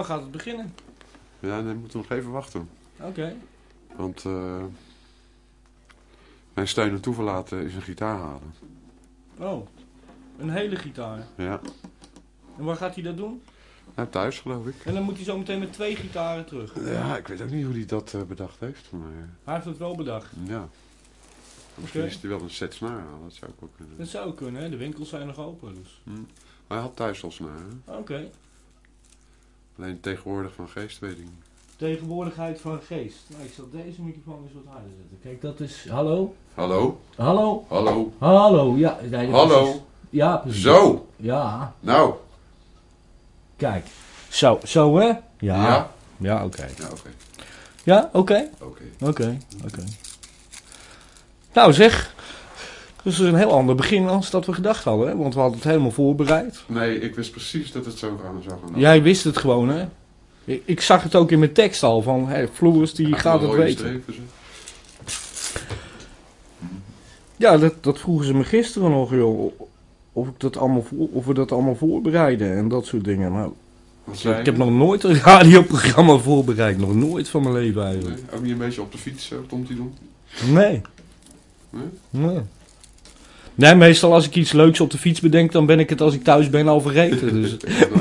nou gaat het beginnen. Ja, dan moeten we nog even wachten. Oké. Want eh, mijn steun en toeverlaten is een gitaar halen. Oh, een hele gitaar. Ja. En waar gaat hij dat doen? Nou, thuis geloof ik. En dan moet hij zo meteen met twee gitaren terug. Ja, ik weet ook niet hoe hij dat eh, bedacht heeft. Maar Hij heeft het wel bedacht. ja. Misschien is hij wel een set snaar halen. Dat zou ook kunnen. Dat zou kunnen, hè? De winkels zijn nog open, dus. Hm. Maar hij had thuis al snaar. hè? Oké. Alleen tegenwoordig van geest weet ik niet. Tegenwoordigheid van geest. Nou, ik zal deze microfoon eens wat harder zetten. Kijk, dat is... Hallo? Hallo? Hallo? Hallo? Hallo, ja. nee, Hallo? is- ja, precies. Zo! Ja, Nou! kijk. Zo, zo hè? Ja. Ja? Ja, oké. Ja, oké. Ja, oké. Oké. Oké, oké. Nou zeg, dus het is een heel ander begin dan dat we gedacht hadden, hè? want we hadden het helemaal voorbereid. Nee, ik wist precies dat het zo gaan zou gaan. Jij wist het gewoon, hè? Ik, ik zag het ook in mijn tekst al, van hey, Floris die Ja, gaat het weten. strepen, zo. Ja, dat, dat vroegen ze me gisteren nog, joh. Of, ik dat allemaal voor, of we dat allemaal voorbereiden en dat soort dingen. Nou, Wat zei ik heb nog nooit een radioprogramma voorbereid. Nog nooit van mijn leven eigenlijk. Nee, ook niet een beetje op de fiets, uh, Tom die doen? Nee. Nee? Nee. Nee, meestal als ik iets leuks op de fiets bedenk, dan ben ik het als ik thuis ben al vergeten. Dus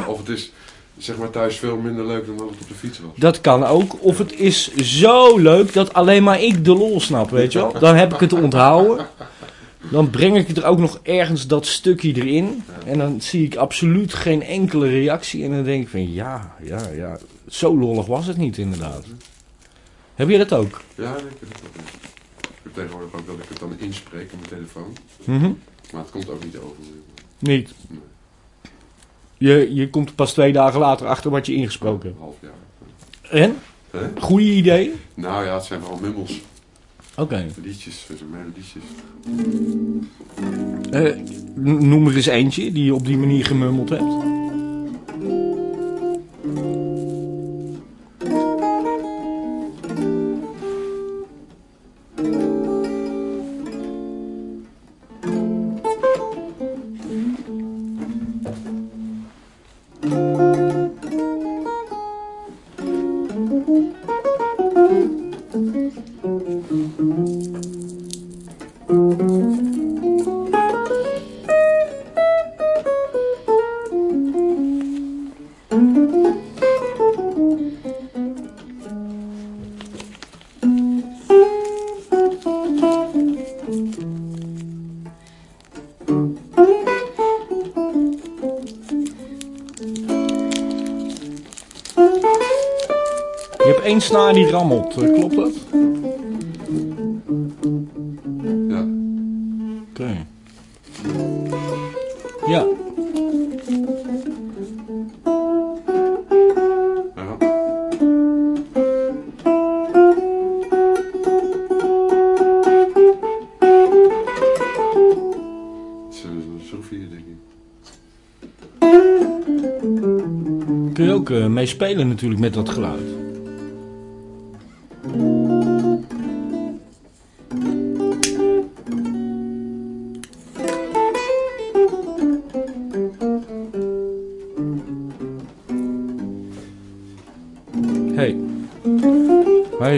of het is zeg maar thuis veel minder leuk dan dat het op de fiets was. dat kan ook. Of het is zo leuk dat alleen maar ik de lol snap, weet je wel. Dan heb ik het onthouden. Dan breng ik er ook nog ergens dat stukje erin. En dan zie ik absoluut geen enkele reactie. En dan denk ik van ja, ja, ja. Zo lollig was het niet inderdaad. Heb je dat ook? Ja, ik heb het ook. Ik heb tegenwoordig ook dat ik het dan inspreek op mijn telefoon. Mhm. Maar het komt ook niet over. Niet. Nee. Je, je komt pas twee dagen later achter wat je ingesproken hebt. half jaar. En? Goeie idee? Nou ja, het zijn vooral mummels. Oké. Liedjes, melodietjes. Eh, n- noem er eens eentje die je op die manier gemummeld hebt. Rammelt, eh, klopt dat? Ja. Oké. Ja. ja. Ik. Kun je ook eh, mee spelen natuurlijk met dat geluid.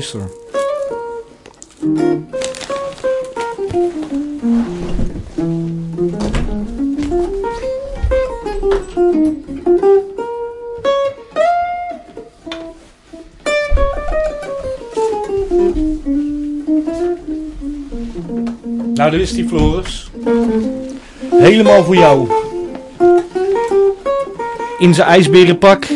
Hij is er. Nou, daar is die Floris. Helemaal voor jou. In zijn ijsberenpak.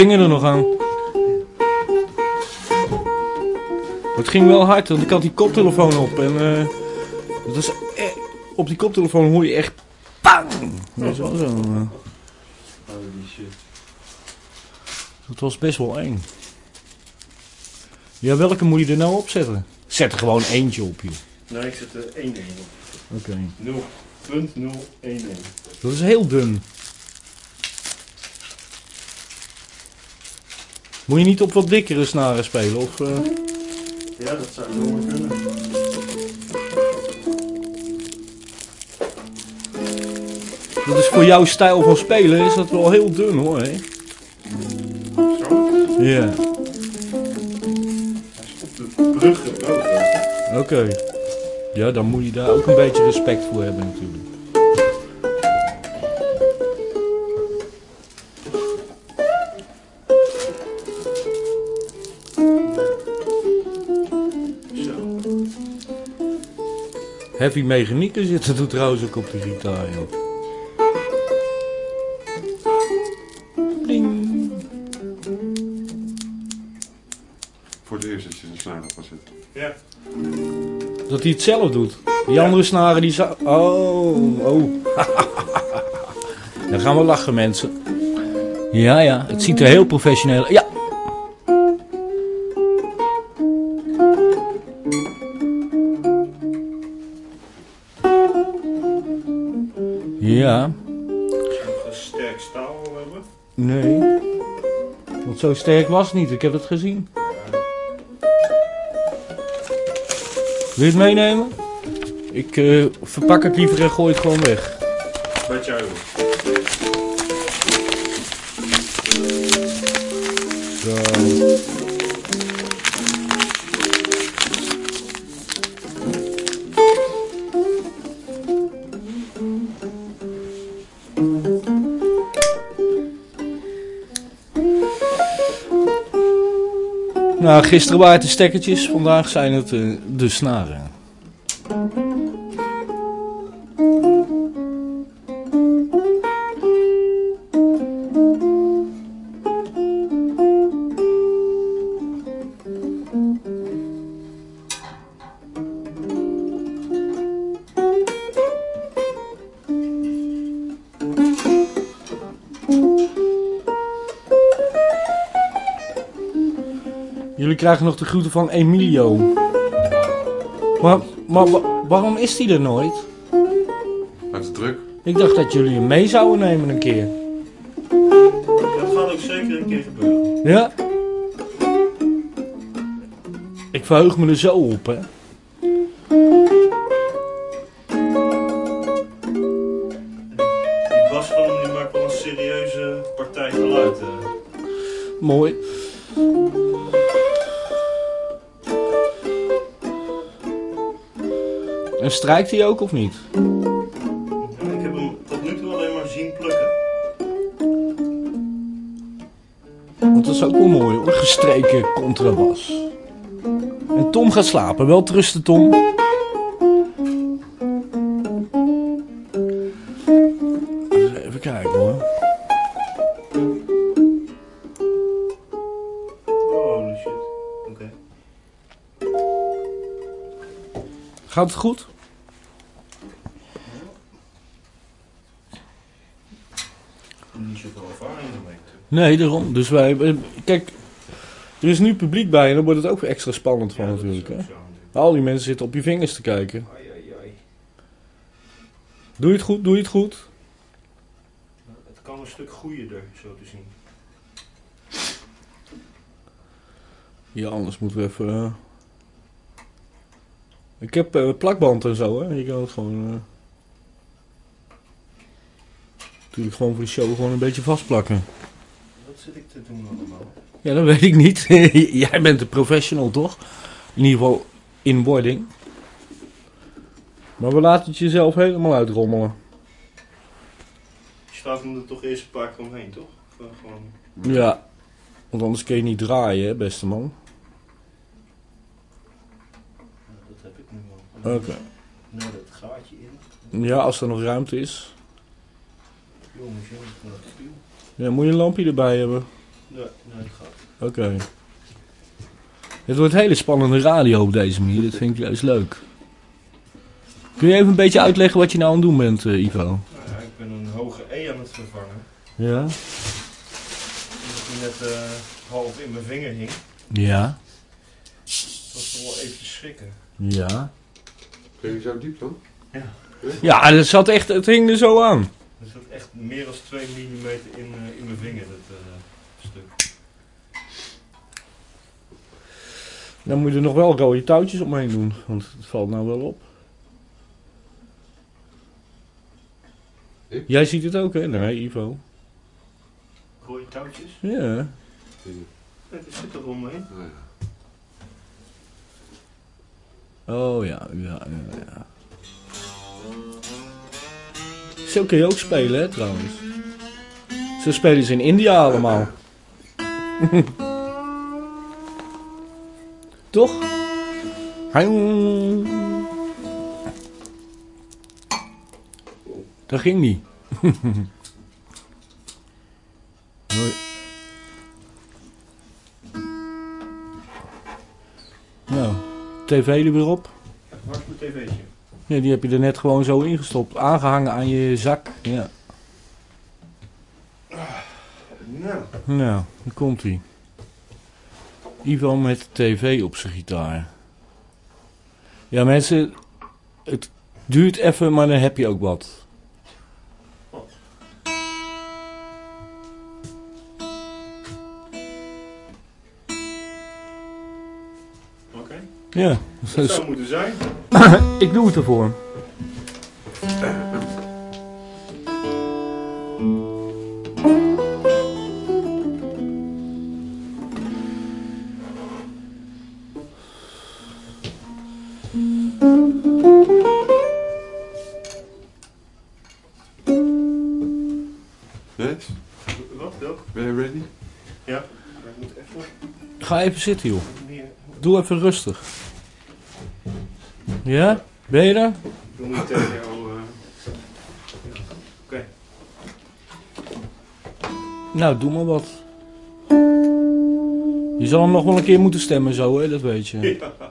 Vinger er nog aan? Het ging wel hard, want ik had die koptelefoon op en eh, dat is e- op die koptelefoon hoor je echt PANG! Weet je wel, zo, eh. Dat was best wel eng. Ja, welke moet je er nou op zetten? Zet er gewoon eentje op, joh. Nee, ik zet er 1-1 op. Oké. 0.011. Dat is heel dun. Moet je niet op wat dikkere snaren spelen? Of, eh, Ja, dat zou zomaar kunnen. dat is voor jouw stijl van spelen is dat wel heel dun hoor. Hè? Zo. Ja, Hij is op de brug gebroken. oké. Ja, dan moet je daar ook een beetje respect voor hebben natuurlijk. Heavy mechanieken zitten er trouwens ook op de gitaar, joh. Ding. Voor het eerst dat je een snaar op gaat zetten. Ja. Dat hij het zelf doet. Die andere snaren die zou... Oh, oh. Dan gaan we lachen mensen. Ja, ja. Het ziet er heel professioneel... Ja. Sterk was niet. Ik heb het gezien. Wil je het meenemen? Ik eh, verpak het liever en gooi het gewoon weg. Wat jij wil. Gisteren waren het de stekkertjes, vandaag zijn het eh, de snaren. Krijgen nog de groeten van Emilio. Maar, maar wa- waarom is die er nooit? Uit de druk. Ik dacht dat jullie hem mee zouden nemen een keer. Dat gaat ook zeker een keer gebeuren. Ja? Ik verheug me er zo op, hè. Strijkt hij ook of niet? Ja, ik heb hem tot nu toe alleen maar zien plukken. Want dat is ook wel mooi hoor, gestreken contrabas. En Tom gaat slapen. Wel trusten, Tom. Even kijken hoor. Oh, shit. Oké. Gaat het goed? Niet zoveel ervaring ermee. natuurlijk. Nee, daarom. Dus wij... eh, Kijk, er is nu publiek bij en dan wordt het ook weer extra spannend van Ja, natuurlijk. Hè? Al die mensen zitten op je vingers te kijken. Ai, ai, ai. Doe je het goed? Doe je het goed? Het kan een stuk goeier, zo te zien. Ja, anders moeten we even... eh, Ik heb eh, plakband en zo, hè. Je kan het gewoon... Natuurlijk gewoon voor de show gewoon een beetje vastplakken. Wat zit ik te doen allemaal? Ja, dat weet ik niet. Jij bent een professional, toch? In ieder geval in wording. Maar we laten het jezelf helemaal uitrommelen. Je staat hem er toch eerst een paar keer omheen, toch? Gewoon... Ja. Want anders kun je niet draaien, hè, beste man. Dat heb ik nu wel. Oké. Nou, dat gaatje in. Ja, als er nog ruimte is. Jongens, jongens, dat viel. Ja, moet je een lampje erbij hebben. Nee, nee, het gaat. Oké. Het wordt hele spannende radio op deze manier. Dat vind ik juist leuk. Kun je even een beetje uitleggen wat je nou aan het doen bent, eh, Ivo? Nou ja, ik ben een hoge E aan het vervangen. Ja? Omdat die net eh, half in mijn vinger hing. Ja. Dat was toch wel eventjes schrikken. Ja. Ging je zo diep dan? Ja, het, zat echt, het hing er zo aan. Er zat echt meer dan 2 mm in, eh, in mijn vinger, dat eh, stuk. Dan moet je er nog wel rode touwtjes omheen doen, want het valt nou wel op. Ik? Jij ziet het ook, hè? Nee, Ivo. Rode touwtjes? Ja. Er zit er omheen. Nou ja. Oh ja, ja, ja, ja. Zo kun je ook spelen, hè, trouwens. Zo spelen ze in India allemaal. Toch? Hai- Dat ging niet. Hoi. Nou, tv er weer op. Waar is mijn tv'tje? Ja, die heb je er net gewoon zo ingestopt. Aangehangen aan je zak. Ja. Nou, Nou, daar komt hij. Ivan met tv op zijn gitaar. Ja, mensen. Het duurt even, maar dan heb je ook wat. Ja, Dat dus zou moeten zijn. ik doe het ervoor. Yes? Wat? Ben je ready? Ja. Maar ik moet even Ga even zitten, joh. Doe even rustig. Ja? Ben je er? Ik wil niet tegen jou... eh, ja. Oké. Nou, doe maar wat. Je zal hem nog wel een keer moeten stemmen zo, hè? Dat weet je. Ja.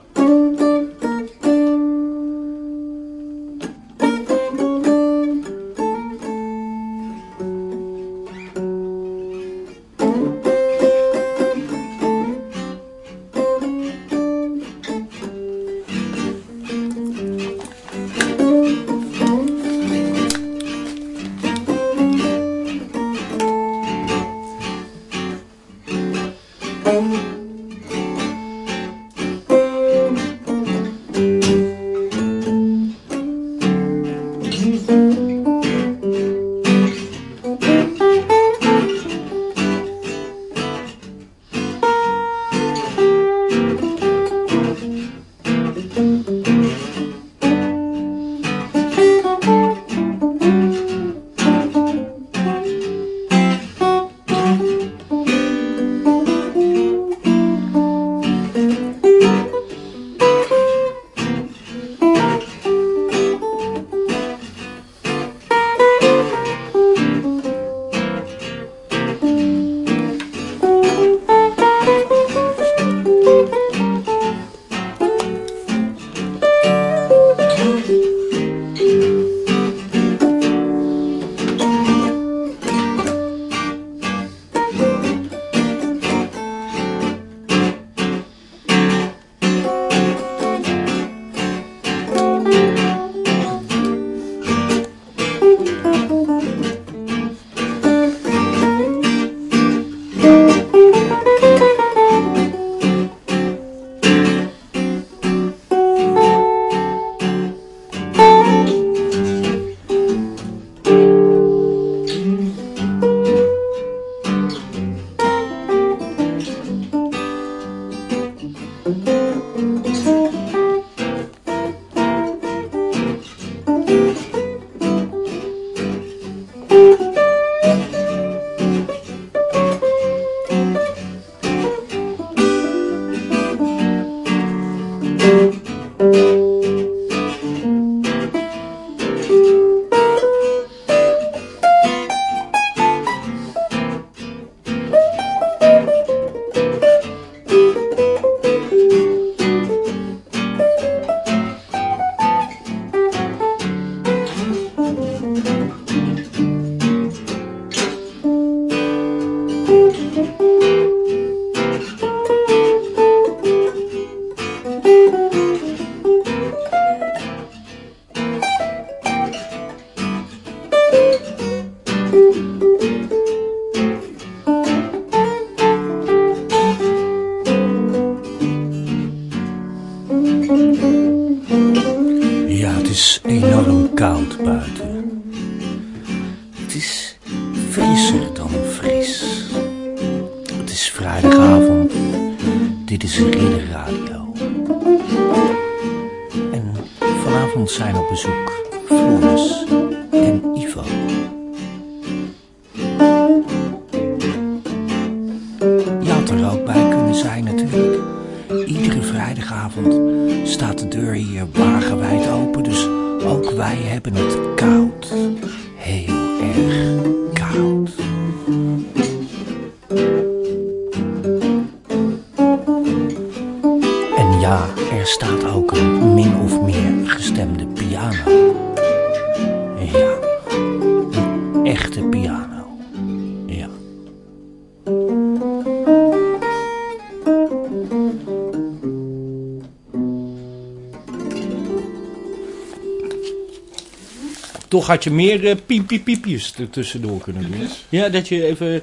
Had je meer eh, piep, piep, piepjes er tussendoor kunnen doen. Ja, dat je even...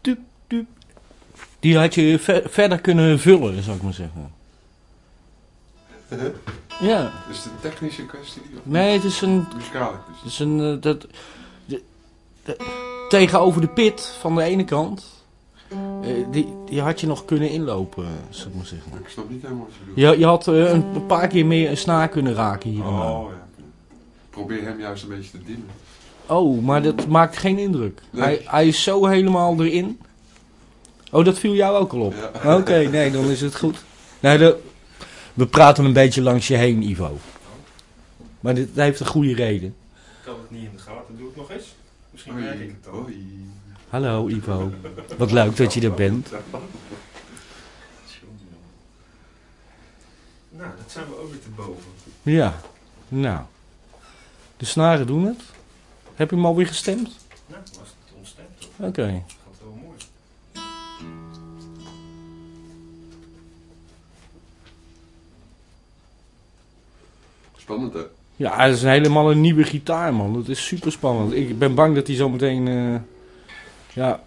Tup, tup. Die had je ver- verder kunnen vullen, zou ik maar zeggen. Ja, Is het een technische kwestie? Nee, het is een... muzikale kwestie? Het is een eh, dat, de- de- tegenover de pit van de ene kant... eh, die, die had je nog kunnen inlopen, zou ik maar zeggen. Ik snap niet helemaal wat je bedoelt. Je, je had een, een paar keer meer een snaar kunnen raken hier en daar. Oh ja. Probeer hem juist een beetje te dimmen. Oh, maar dat maakt geen indruk. Nee. Hij, hij is zo helemaal erin. Oh, dat viel jou ook al op? Ja. Oké, nee, dan is het goed. Nee, de, we praten een beetje langs je heen, Ivo. Maar dit heeft een goede reden. Ik had het niet in de gaten. Doe ik nog eens? Misschien merk ik het dan. Hallo, Ivo. Wat leuk dat je er bent. Nou, dat zijn we ook weer te boven. Ja, nou. De snaren doen het. Heb je hem alweer gestemd? Nou, was het ontstemd toch? Oké. Gaat wel mooi. Spannend hè? Ja, het is een helemaal een nieuwe gitaar, man. Dat is super spannend. Ik ben bang dat hij zo meteen... eh, ja,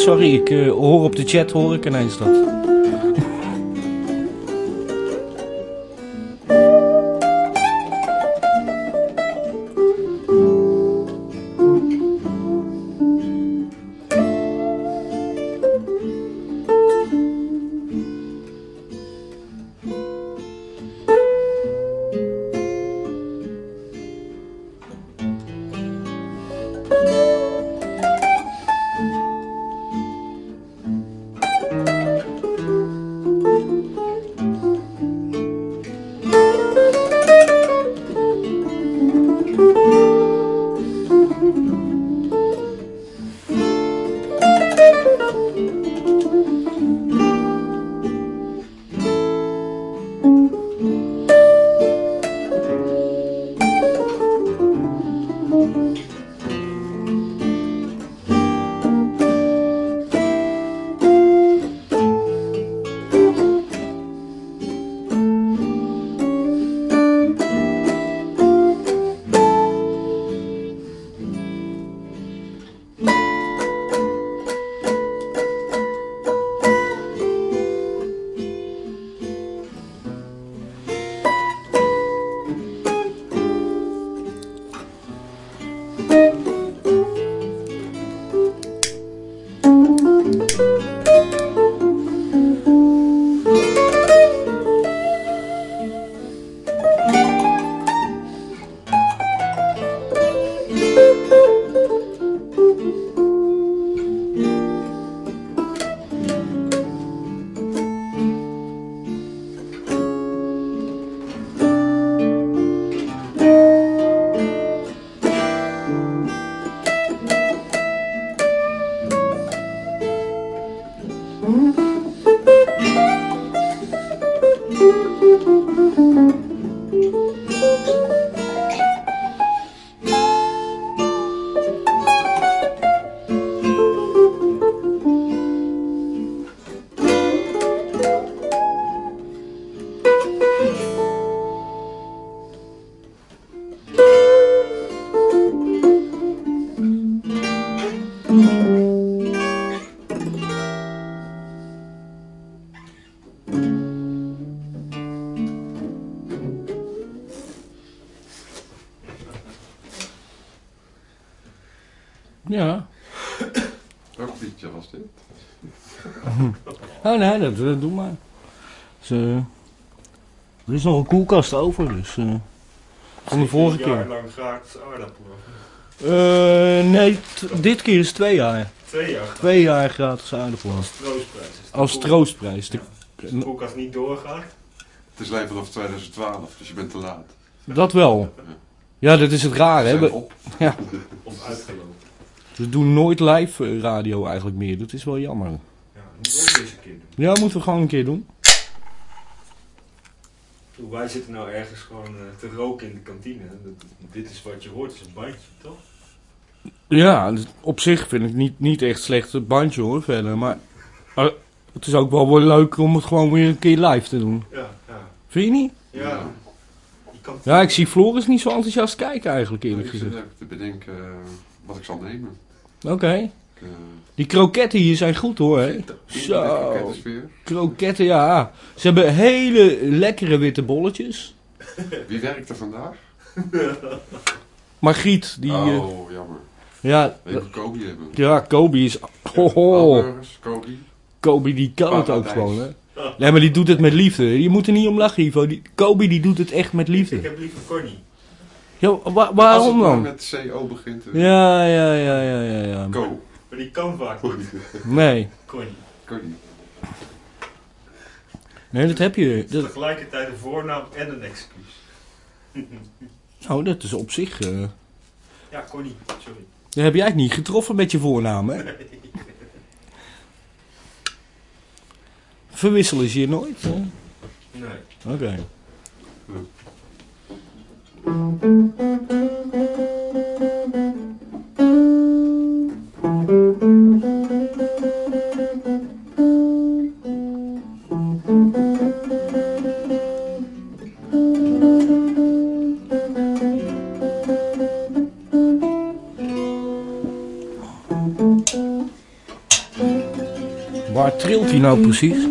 sorry. Ik eh, hoor op de chat hoor ik ineens dat. Dat, dat doe maar. Dus, eh, er is nog een koelkast over, dus... eh, van de vorige Een jaar keer. lang graag aardappelen. Eh, nee, dit keer is twee jaar. Twee jaar. Twee jaar gratis aardappelen. Als troostprijs. Als troostprijs. De- koelkast niet doorgaat. Het is alleen vanaf 2012, dus je bent te laat. Dat wel. Ja, dat is het raar, We hè. Of uitgelopen. we doen nooit live radio eigenlijk meer. Dat is wel jammer. Moeten we ook deze keer doen. Ja, moeten we gewoon een keer doen. Wij zitten nou ergens gewoon eh, te roken in de kantine. Dat- dit is wat je hoort, is een bandje, toch? Ja, dus op zich vind ik niet, niet echt slecht het bandje hoor, verder. Maar eh, het is ook wel wel leuk om het gewoon weer een keer live te doen. Ja, ja. Vind je niet? Ja. Ja, ik zie Floris niet zo enthousiast kijken eigenlijk eerlijk Ik zit gezegd. te bedenken eh, wat ik zal nemen. Oké. Die kroketten hier zijn goed hoor, hè. Zo. Kroketten, ja. Ze hebben hele lekkere witte bolletjes. Wie werkt er vandaag? Margriet, die... eh, oh, jammer. ja, even Kobe hebben. ja, Kobe is... Ho, ho. Hamburgers, Kobe. Kobe die kan het ook gewoon, hè. Nee, maar die doet het met liefde. Je moet er niet om lachen, Ivo. Die, Kobe die doet het echt met Ik liefde. heb liever Connie. Ja, wa- Als waarom het dan? met CO begint. eh, Ja, ja, ja, ja, ja, ja. Go. Maar die kan vaak niet. Nee. Connie. Kobe. Nee, dat heb je. Is Dat, tegelijkertijd een voornaam en een excuus. nou, dat is op zich... eh Ja, Connie. Sorry. dan heb jij het niet getroffen met je voornaam, hè? Verwisselen ze je nooit? hè? Nee. Oké. Waar trilt hij nou precies?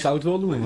Zou het wel doen.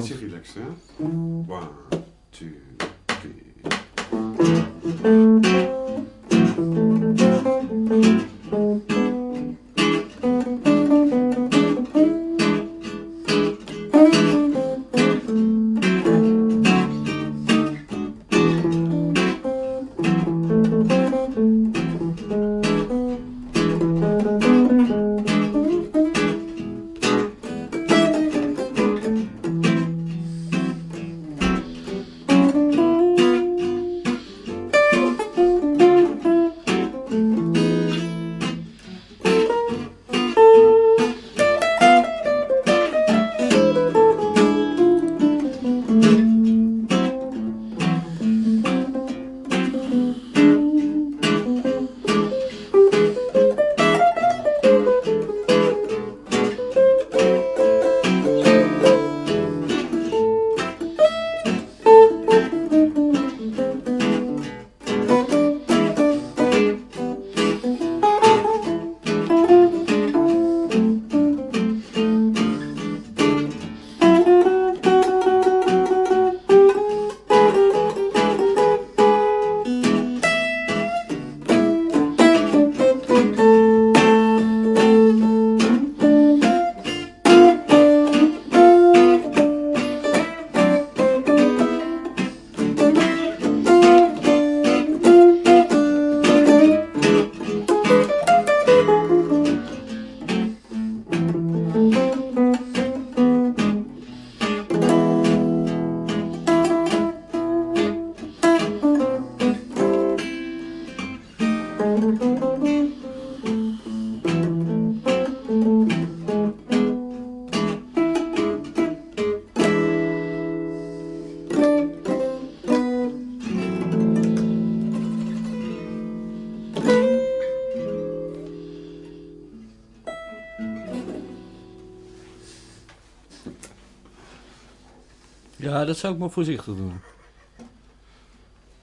Dat zou ik maar voorzichtig doen.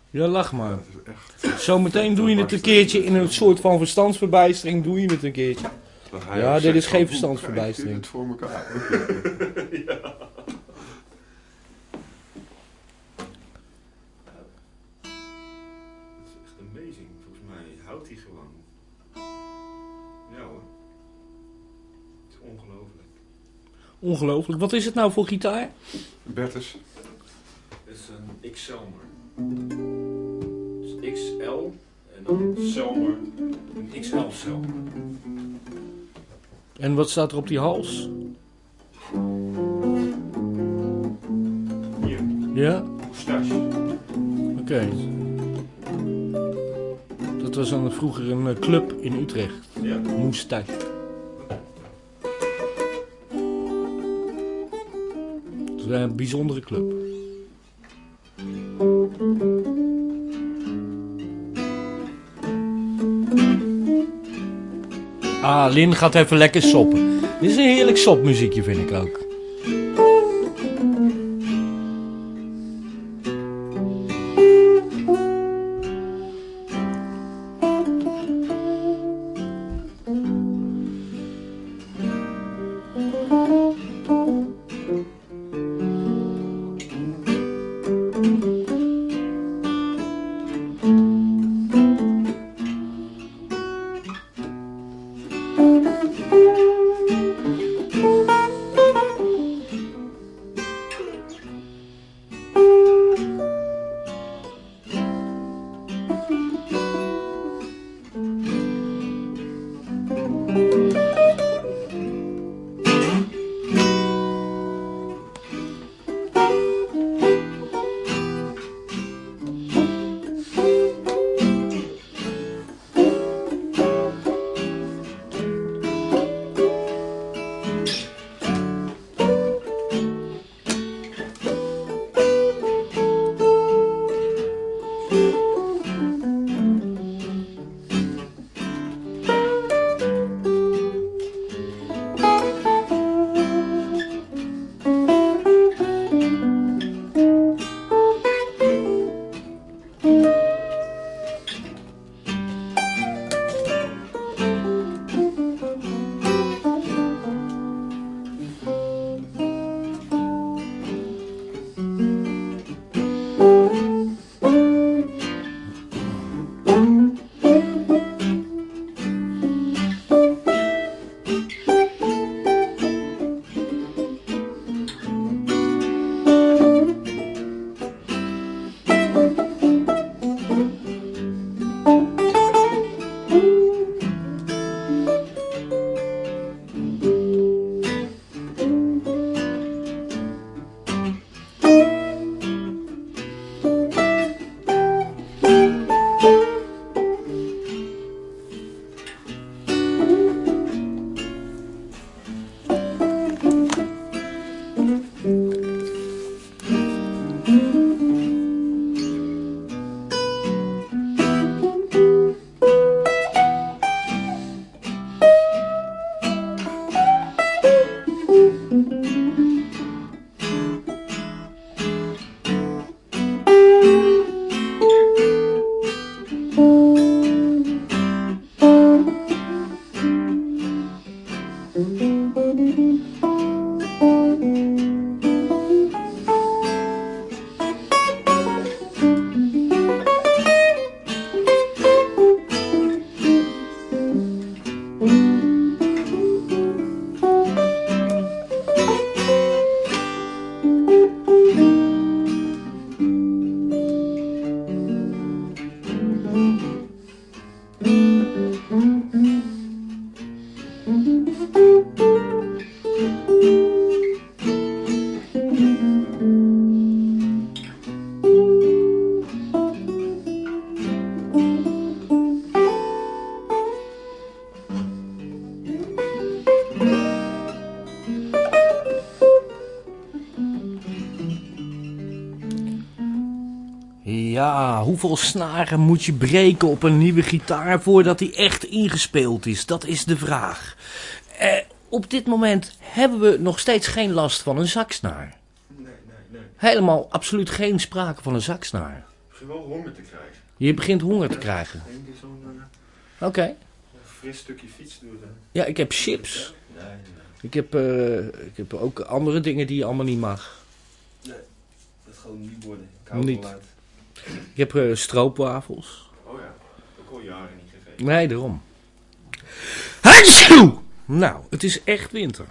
Ja, lach maar. Dat is echt... Zometeen doe je het een keertje in een soort van verstandsverbijstering. Doe je het een keertje. Ja, dit is geen verstandsverbijstering. het voor elkaar? Het is echt amazing. Volgens mij houdt hij gewoon. Ja hoor. Het is ongelooflijk. Ongelooflijk. Wat is het nou voor gitaar? Bertus, Het. Het is XL en dan Selmer. Een XL-Selmer. En wat staat er op die hals? Hier, Ja? moustache. Oké. Dat was dan vroeger een eh, club in Utrecht. Ja. Moestijk. Dat is een bijzondere club. Ah, Lin gaat even lekker soppen. Dit is een heerlijk sopmuziekje, vind ik ook. Hoeveel snaren moet je breken op een nieuwe gitaar voordat die echt ingespeeld is? Dat is de vraag. Eh, op dit moment hebben we nog steeds geen last van een zaksnaar. Nee, nee, nee. Helemaal absoluut geen sprake van een zaksnaar. Misschien wel honger te krijgen. Je begint honger te krijgen. Eh, Oké. fris stukje fiets doen. Ja, ik heb chips. Nee, nee. Ik heb, eh, ik heb ook andere dingen die je allemaal niet mag. Dat gewoon niet worden. Hou Niet. Ik heb eh, stroopwafels. Oh ja, ook al jaren niet gegeten. Nee, daarom. Hatsjoe! Nou, het is echt winter.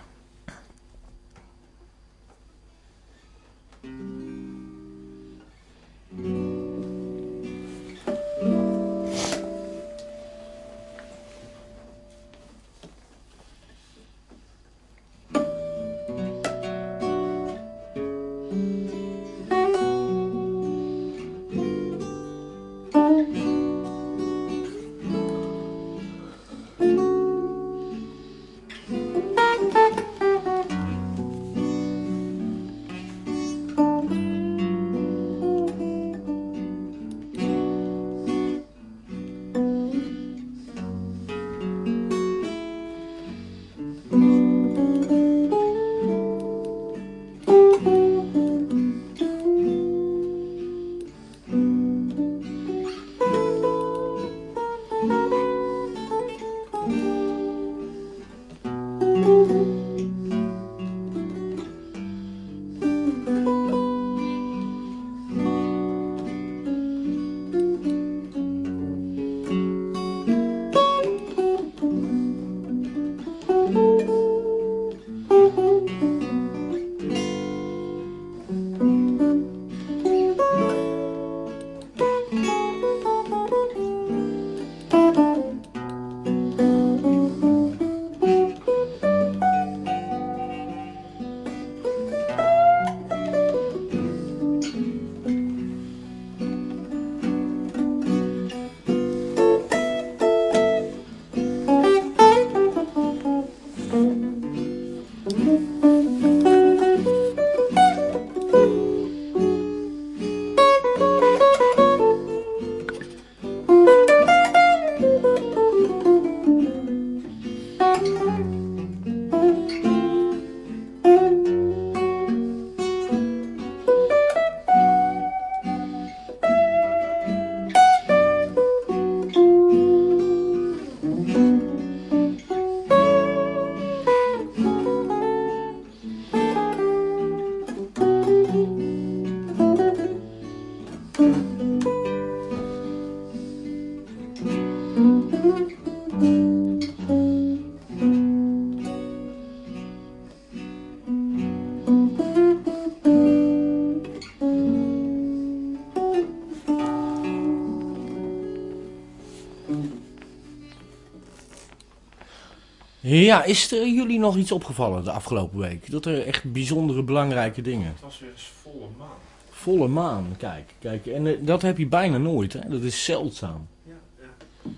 Ja, is er jullie nog iets opgevallen de afgelopen week? Dat er echt bijzondere belangrijke dingen. Het was weer eens volle maan. Volle maan, kijk. kijk en eh, dat heb je bijna nooit, hè? Dat is zeldzaam. Ja, ja.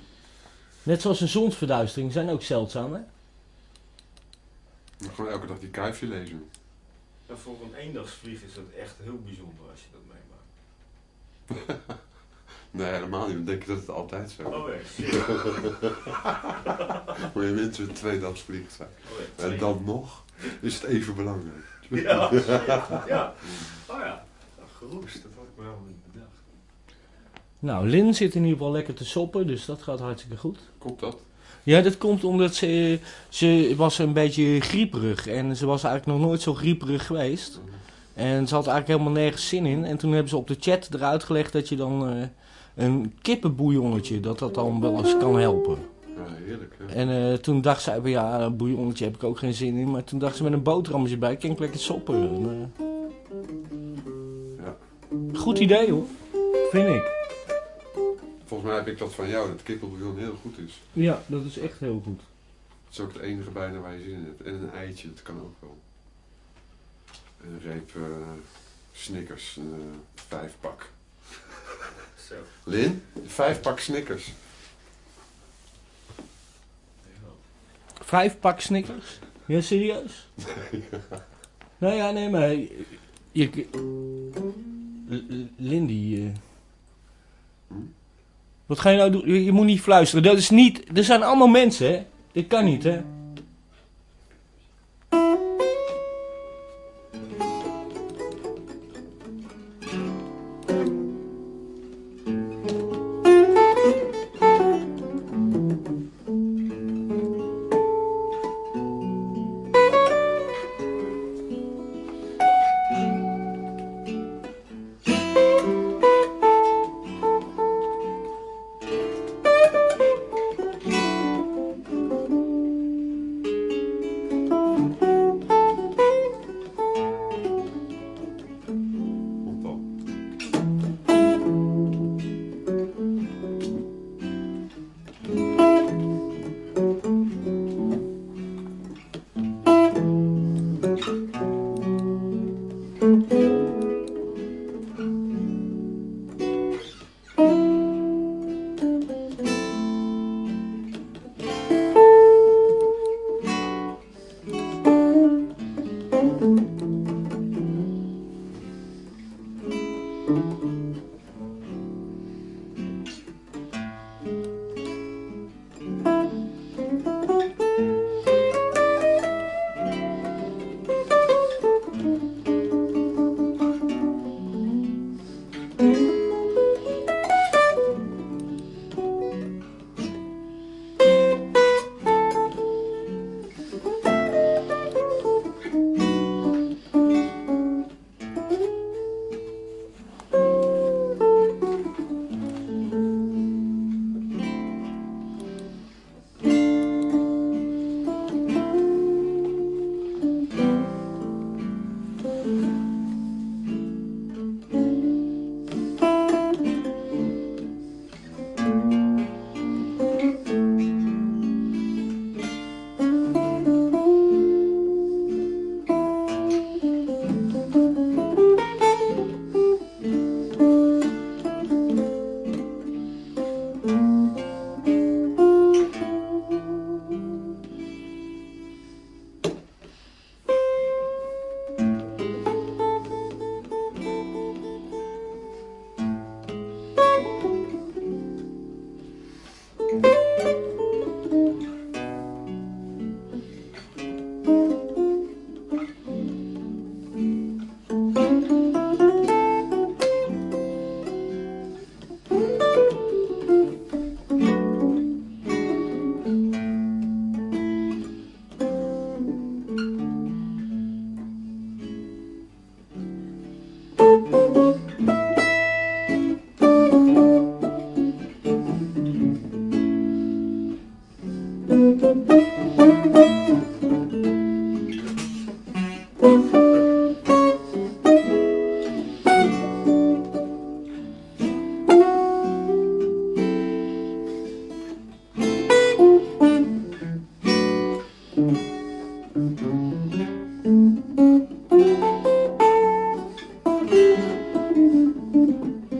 Net zoals een zonsverduistering zijn ook zeldzaam, hè? Maar Gewoon elke dag die kuifje lezen. En voor een eendagsvlieg is dat echt heel bijzonder als je dat meemaakt. Nee, helemaal niet. Dan denk dat het altijd zo is. Oh echt? Maar je minstens een tweedagsvlieg zijn. Oh? En dan nog is het even belangrijk. Ja, shit. ja. Oh ja. Geroest, dat had ik me helemaal niet bedacht. Nou, Lin zit in ieder geval lekker te soppen, dus dat gaat hartstikke goed. Komt dat? Ja, dat komt omdat ze, ze was een beetje grieperig. En ze was eigenlijk nog nooit zo grieperig geweest. En ze had eigenlijk helemaal nergens zin in. En toen hebben ze op de chat eruit gelegd dat je dan eh, een kippenbouillonnetje, dat dat dan wel eens kan helpen. Ja, heerlijk. Hè? En eh, toen dacht zij, ja, een bouillonnetje heb ik ook geen zin in. Maar toen dacht ze met een boterhammetje bij, kan ik lekker soppen. En, eh, Ja. Goed idee hoor, vind ik. Volgens mij heb ik dat van jou, dat kippenbouillon heel goed is. Ja, dat is echt heel goed. is ook het enige bijna waar je zin in hebt. En een eitje, dat kan ook wel. En een reep eh, Snickers, een vijf pak. Zo. Lin, vijf pak Snickers. Vijf pak Snickers? Ja, serieus? nou ja, nee, maar... Je, Lindy... eh. Hm? Wat ga je nou doen? Je moet niet fluisteren. Dat is niet... Er zijn allemaal mensen, hè? Dit kan niet, hè?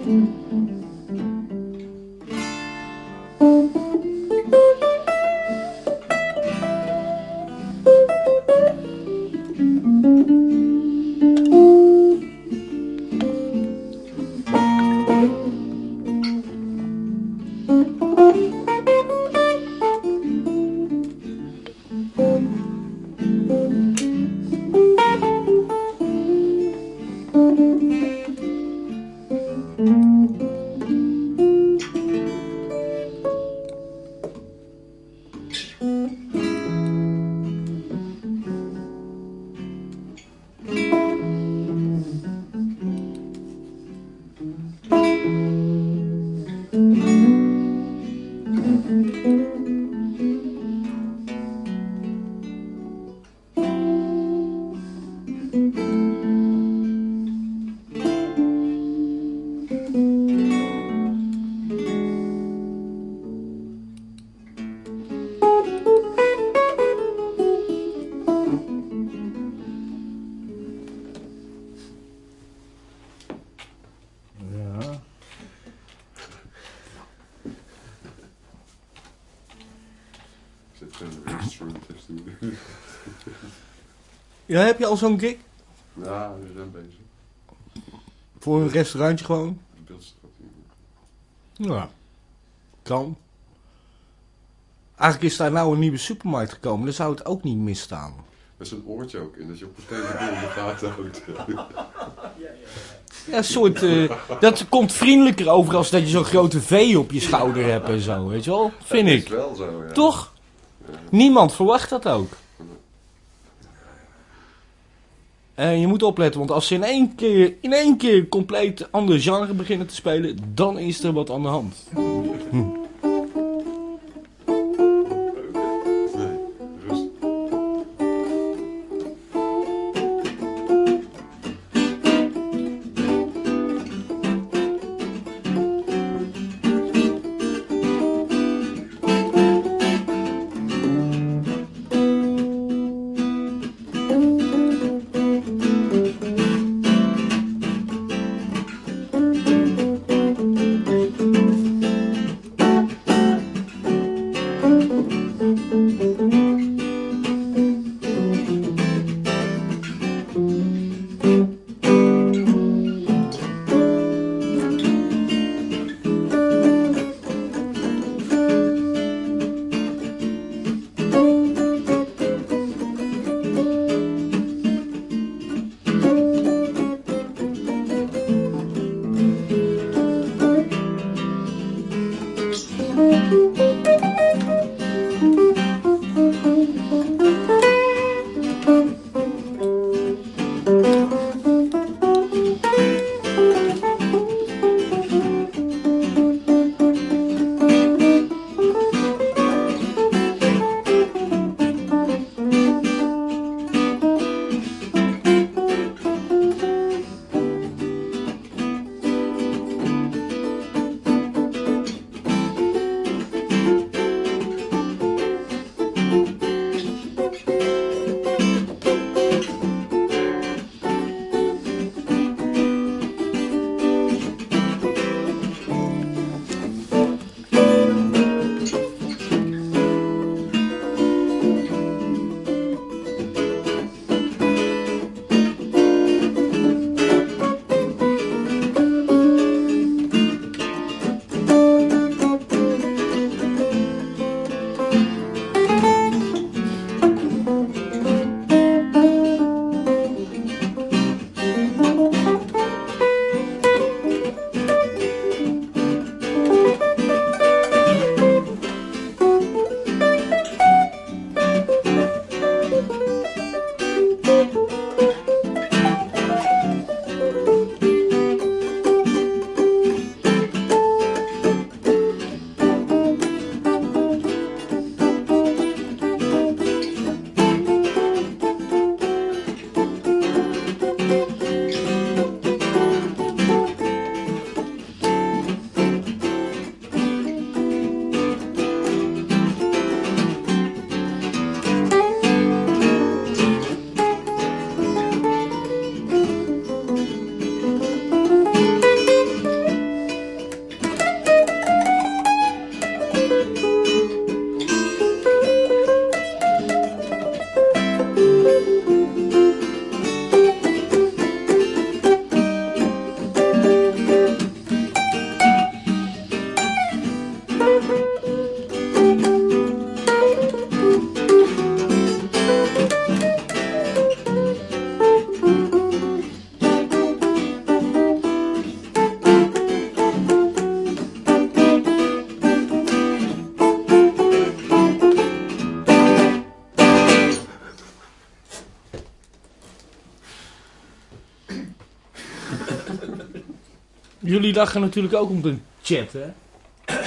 Thank Ja, heb je al zo'n gig? Ja, we zijn bezig. Voor een restaurantje gewoon? Ja. Kan. Eigenlijk is daar nou een nieuwe supermarkt gekomen. Dan zou het ook niet misstaan. Met zo'n oortje ook in, dat je op meteen de boel in de gaten houdt. Ja, een soort... eh, dat komt vriendelijker over als dat je zo'n grote V op je schouder hebt en zo, weet je wel? Vind Dat is ik. wel zo, ja. Toch? Niemand verwacht dat ook. En je moet opletten, want als ze in één keer, in één keer compleet ander genre beginnen te spelen, dan is er wat aan de hand. Nee, Jullie lachen natuurlijk ook om de chat, hè?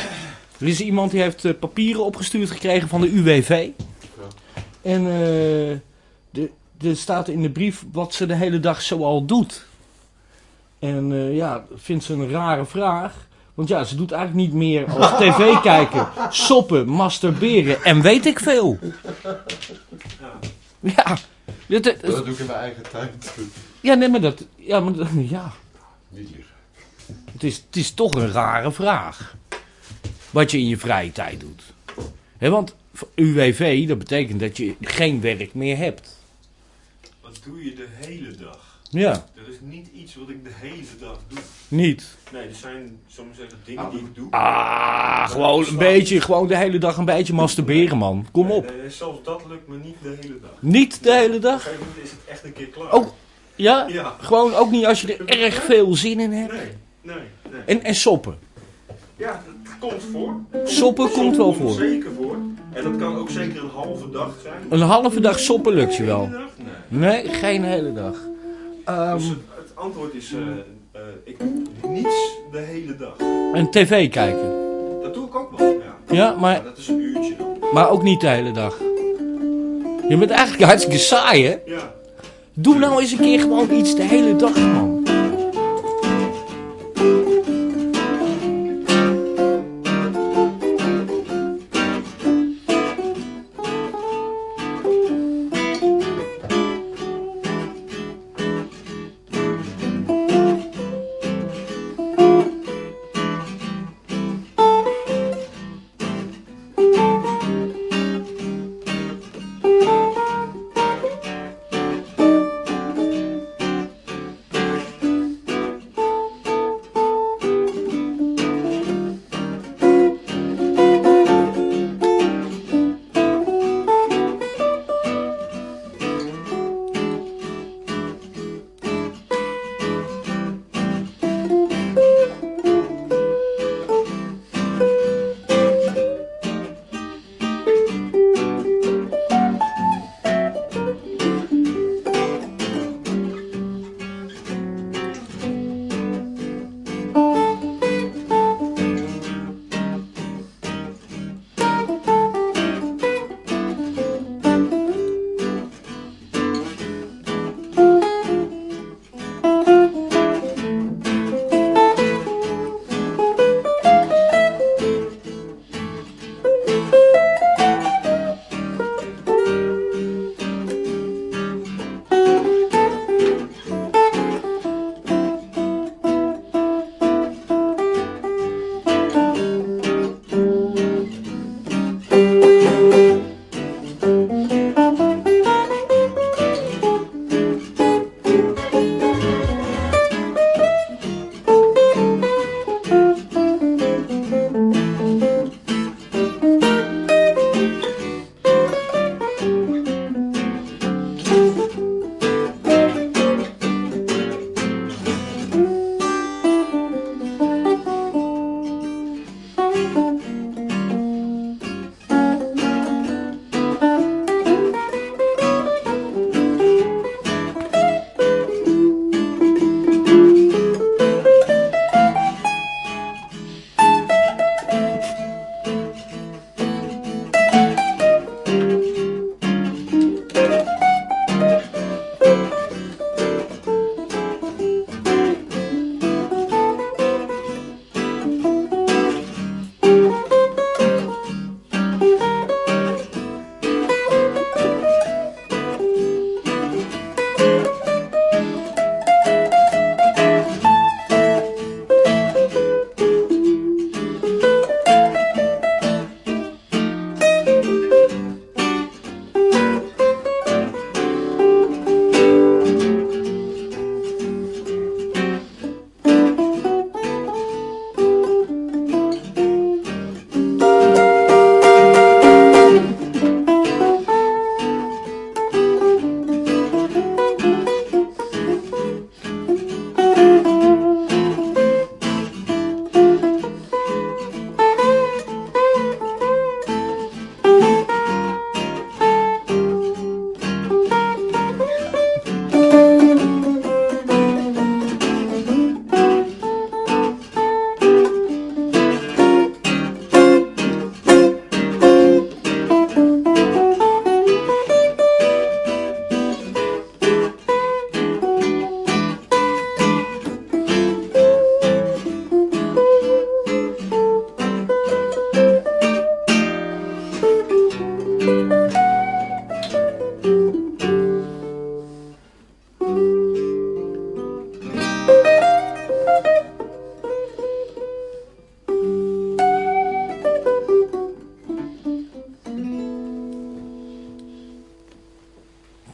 Er is iemand die heeft eh, papieren opgestuurd gekregen van de UWV. En de, er staat in de brief wat ze de hele dag zoal doet. En eh, ja, vindt ze een rare vraag. Want ja, ze doet eigenlijk niet meer als tv kijken, soppen, masturberen en weet ik veel. Ja, Dat doe ik in mijn eigen tijd. ja, nee, maar dat, ja, maar ja. Niet. Het is, het is toch een rare vraag. Wat je in je vrije tijd doet. Hè, want UWV, dat betekent dat je geen werk meer hebt. Wat doe je de hele dag? Ja, Er is niet iets wat ik de hele dag doe. niet. Nee, er zijn, we zeggen, dingen die ik doe. Ah, gewoon een beetje, gewoon de hele dag een beetje masturberen, man. Kom op. Nee, zelfs dat lukt me niet de hele dag. Niet de hele Op een dag? gegeven moment is het echt een keer klaar. Oh. Ja? Ja. Gewoon ook niet als je er erg veel zin in hebt. Nee, nee, nee. En, en soppen. Ja, dat komt voor. Soppen komt wel voor. zeker voor. En dat kan ook zeker een halve dag zijn. Een halve dag soppen lukt je wel. hele dag? Nee. Nee, geen hele dag. Ehm, Dus het, het antwoord is, eh, eh, ik niets de hele dag. en tv kijken. Dat doe ik ook wel, ja. Ja, Maar maar, dat is een uurtje dan. maar ook niet de hele dag. Je bent eigenlijk hartstikke saai, hè? Ja. Doe nou eens een keer gewoon iets de hele dag, man.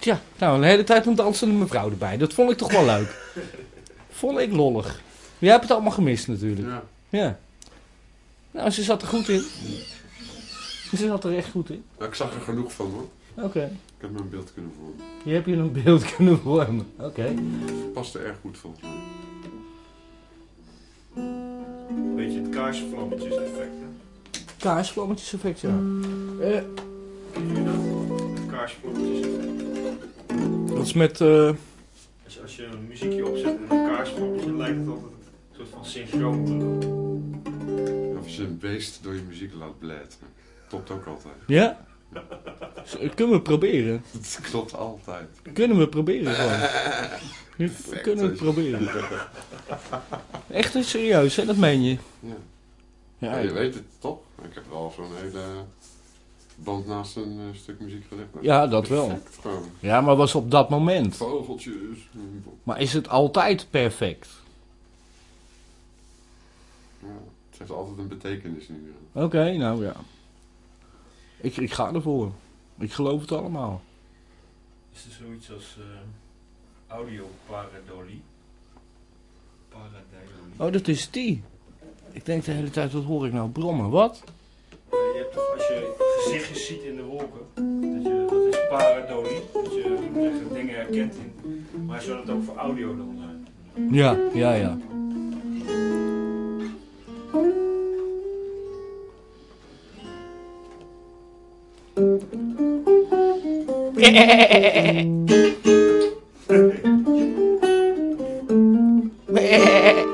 Tja, nou, een hele tijd een dansende mevrouw erbij. Dat vond ik toch wel leuk. vond ik lollig. Jij hebt het allemaal gemist natuurlijk. Ja. Ja. Nou, ze zat er goed in. Ze zat er echt goed in. Nou, ik zag er genoeg van hoor. Oké. Ik heb me een beeld kunnen vormen. Je hebt hier een beeld kunnen vormen. Oké. Past er erg goed volgens mij. Weet je, het kaarsvlammetjes effect, hè? Kaarsvlammetjes effect, ja. Eh, Ken je dat? Dat is met... eh, Als, je- als je een muziekje opzet en een kaarsvlammetje, dan lijkt het altijd een soort van synchroon. Of als je een beest door je muziek laat blijten. Klopt ook altijd. ja? Kunnen we proberen? Het klopt altijd. Kunnen we proberen gewoon. Perfect, Kunnen we het proberen. Echt serieus, hè? Dat meen je? Ja. Ja, Ja, je weet het toch? Ik heb al zo'n hele band naast een eh, stuk muziek gelegd. Ja, dat wel. Gewoon. ja, maar was op dat moment. Vogeltjes. Maar is het altijd perfect? Ja, het heeft altijd een betekenis in ieder geval. Oké, nou ja. Ik, ik ga ervoor. Ik geloof het allemaal. Is er zoiets als eh audio paradoli? Paradoli. Oh, dat is die. Ik denk de hele tijd, wat hoor ik nou brommen? Wat? je hebt toch, als je gezichtjes ziet in de wolken, dat, je, dat is paradolie, dat je echt dingen herkent in. Maar zou dat ook voor audio dan zijn? Ja, ja, ja.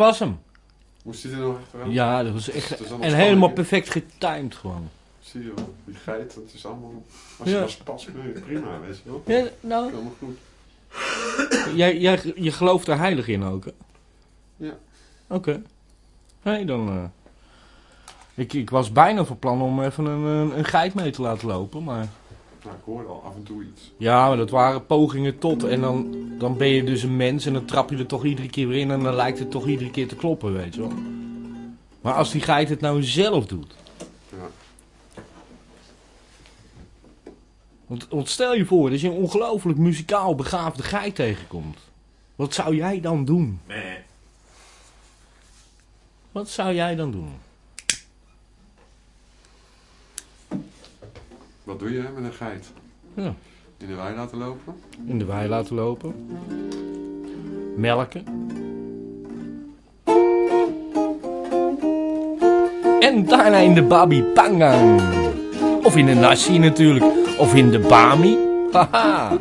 was hem. Moest hij er nog achteraan? Ja, dat was echt... En helemaal perfect getimed gewoon. Zie je wel, die geit, dat is allemaal... Als je Ja. was pas, prima, weet je wel. Ja, nou, Helemaal goed. jij, jij, je gelooft er heilig in ook, hè? Ja. Oké. Nee, dan... eh, ik, ik was bijna van plan om even een, een, een geit mee te laten lopen, maar... Nou, ik hoorde al af en toe iets. Ja, maar dat waren pogingen tot. En dan, dan ben je dus een mens en dan trap je er toch iedere keer weer in en dan lijkt het toch iedere keer te kloppen, weet je wel. Maar als die geit het nou zelf doet. Ja. Want, want stel je voor dat je een ongelooflijk muzikaal begaafde geit tegenkomt. Wat zou jij dan doen? Nee. Wat zou jij dan doen? Wat doe je met een geit? Ja. In de wei laten lopen? In de wei laten lopen. Melken. En daarna in de babi pangang. Of in de nasi natuurlijk. Of in de bami. Haha.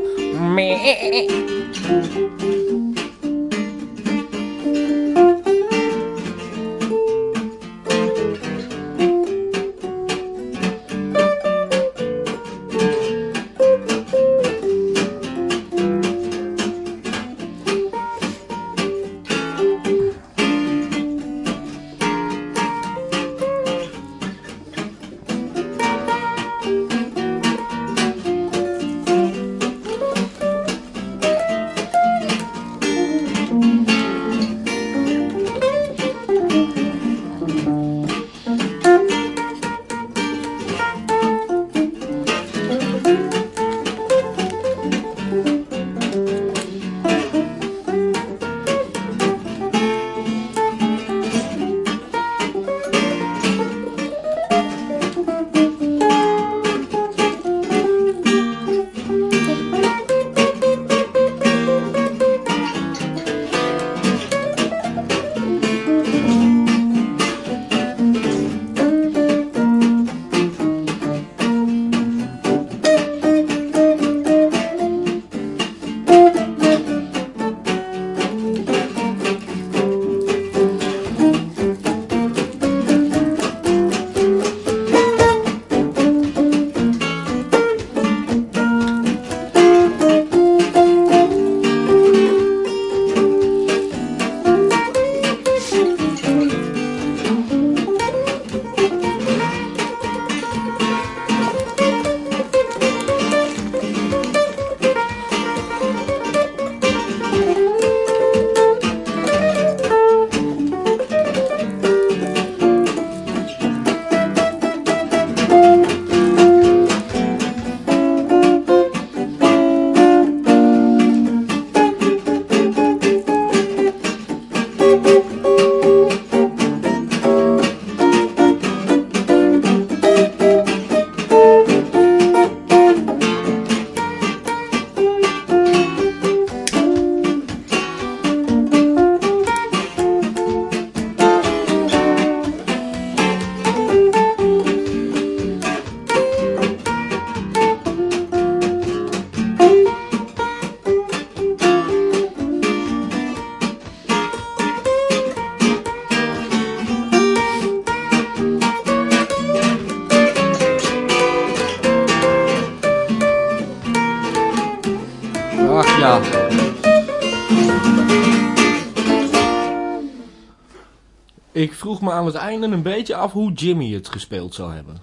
Einde een beetje af hoe Jimmy het gespeeld zou hebben.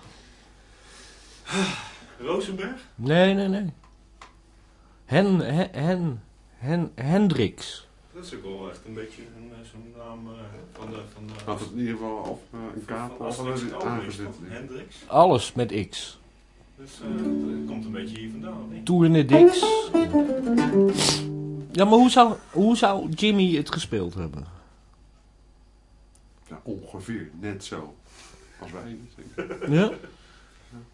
Rosenberg? Nee, nee, nee. Hen, hen, hen, hen, Hendricks. Dat is ook wel echt een beetje een, eh, zo'n naam eh, van de... Van de Had het in ieder geval of eh, een kaart van of aangezet. Hendrix. Alles met X. Dus eh, dat komt een beetje hier vandaan, niet? Tournedix. Ja, maar hoe zou, hoe zou Jimmy het gespeeld hebben? Ja, ongeveer net zo. Als wij. Ja?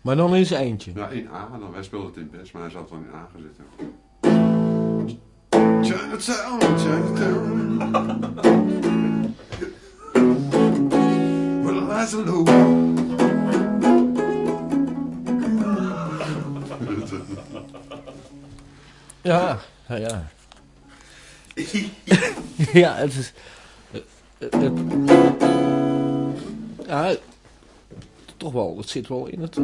Maar dan is eentje. Ja, in A, dan, wij speelden het in best, maar hij zat wel in A gezet. hè. Chinatown, Chinatown. Lights are low. Ja, ja, ja. ja, het is... ja, toch wel, het zit wel in het...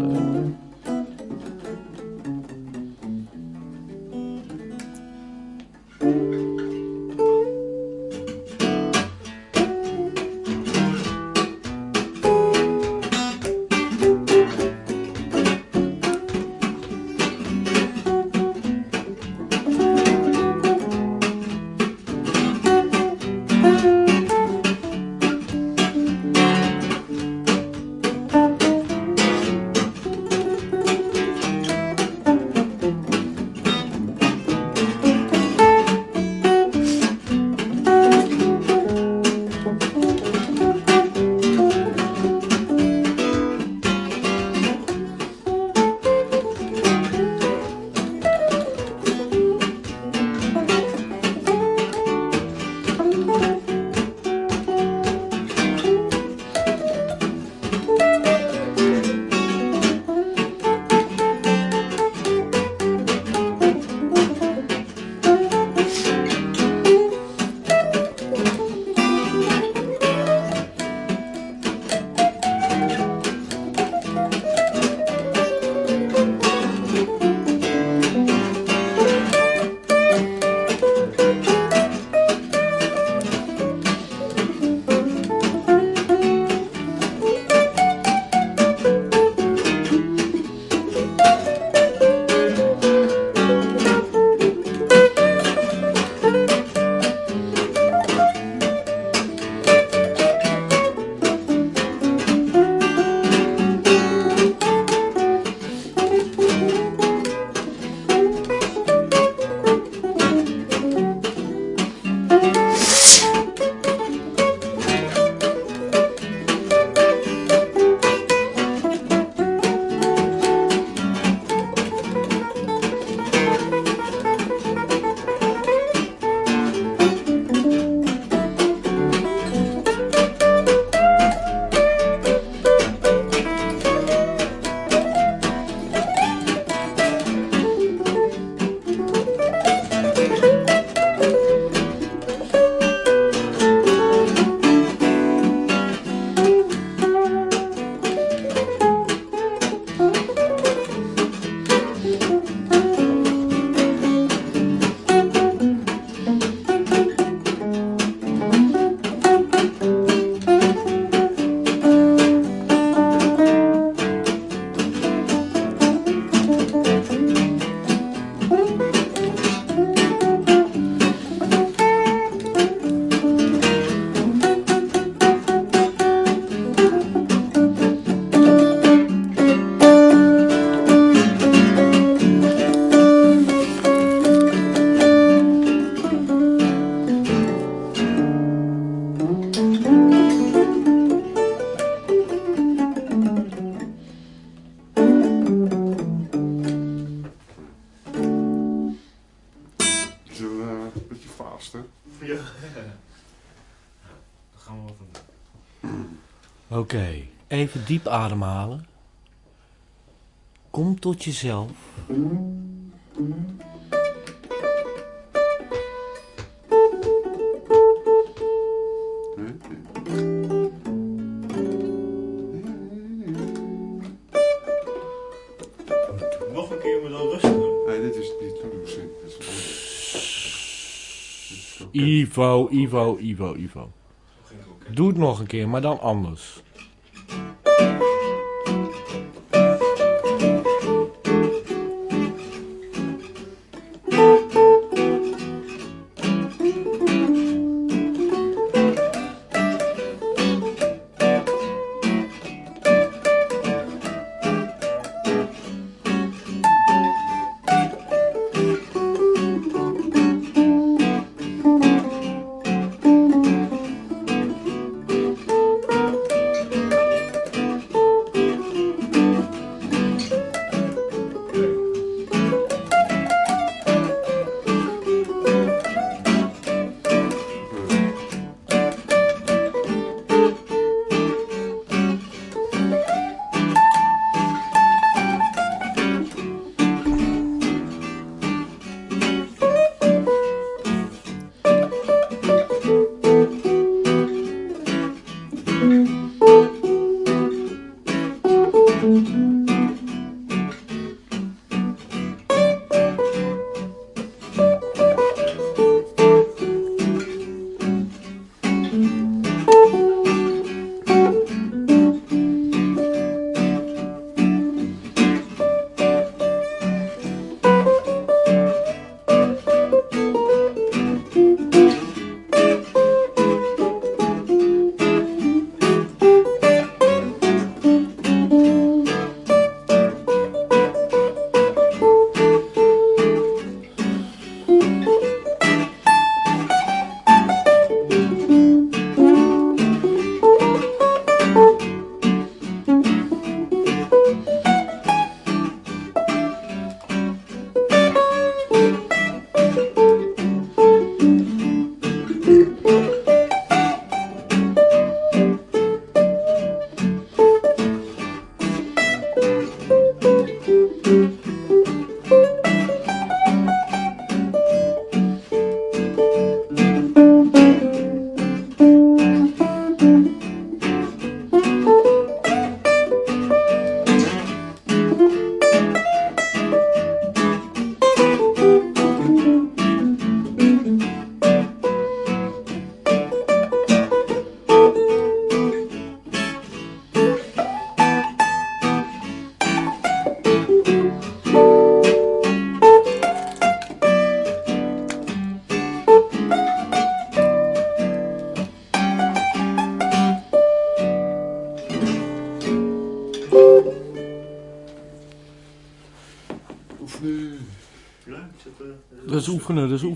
diep ademhalen. Kom tot jezelf. Nog een keer, maar dan rustig doen. Nee, dit is niet. Dit is Ivo, Ivo, Ivo, Ivo. Doe het nog een keer, maar dan anders.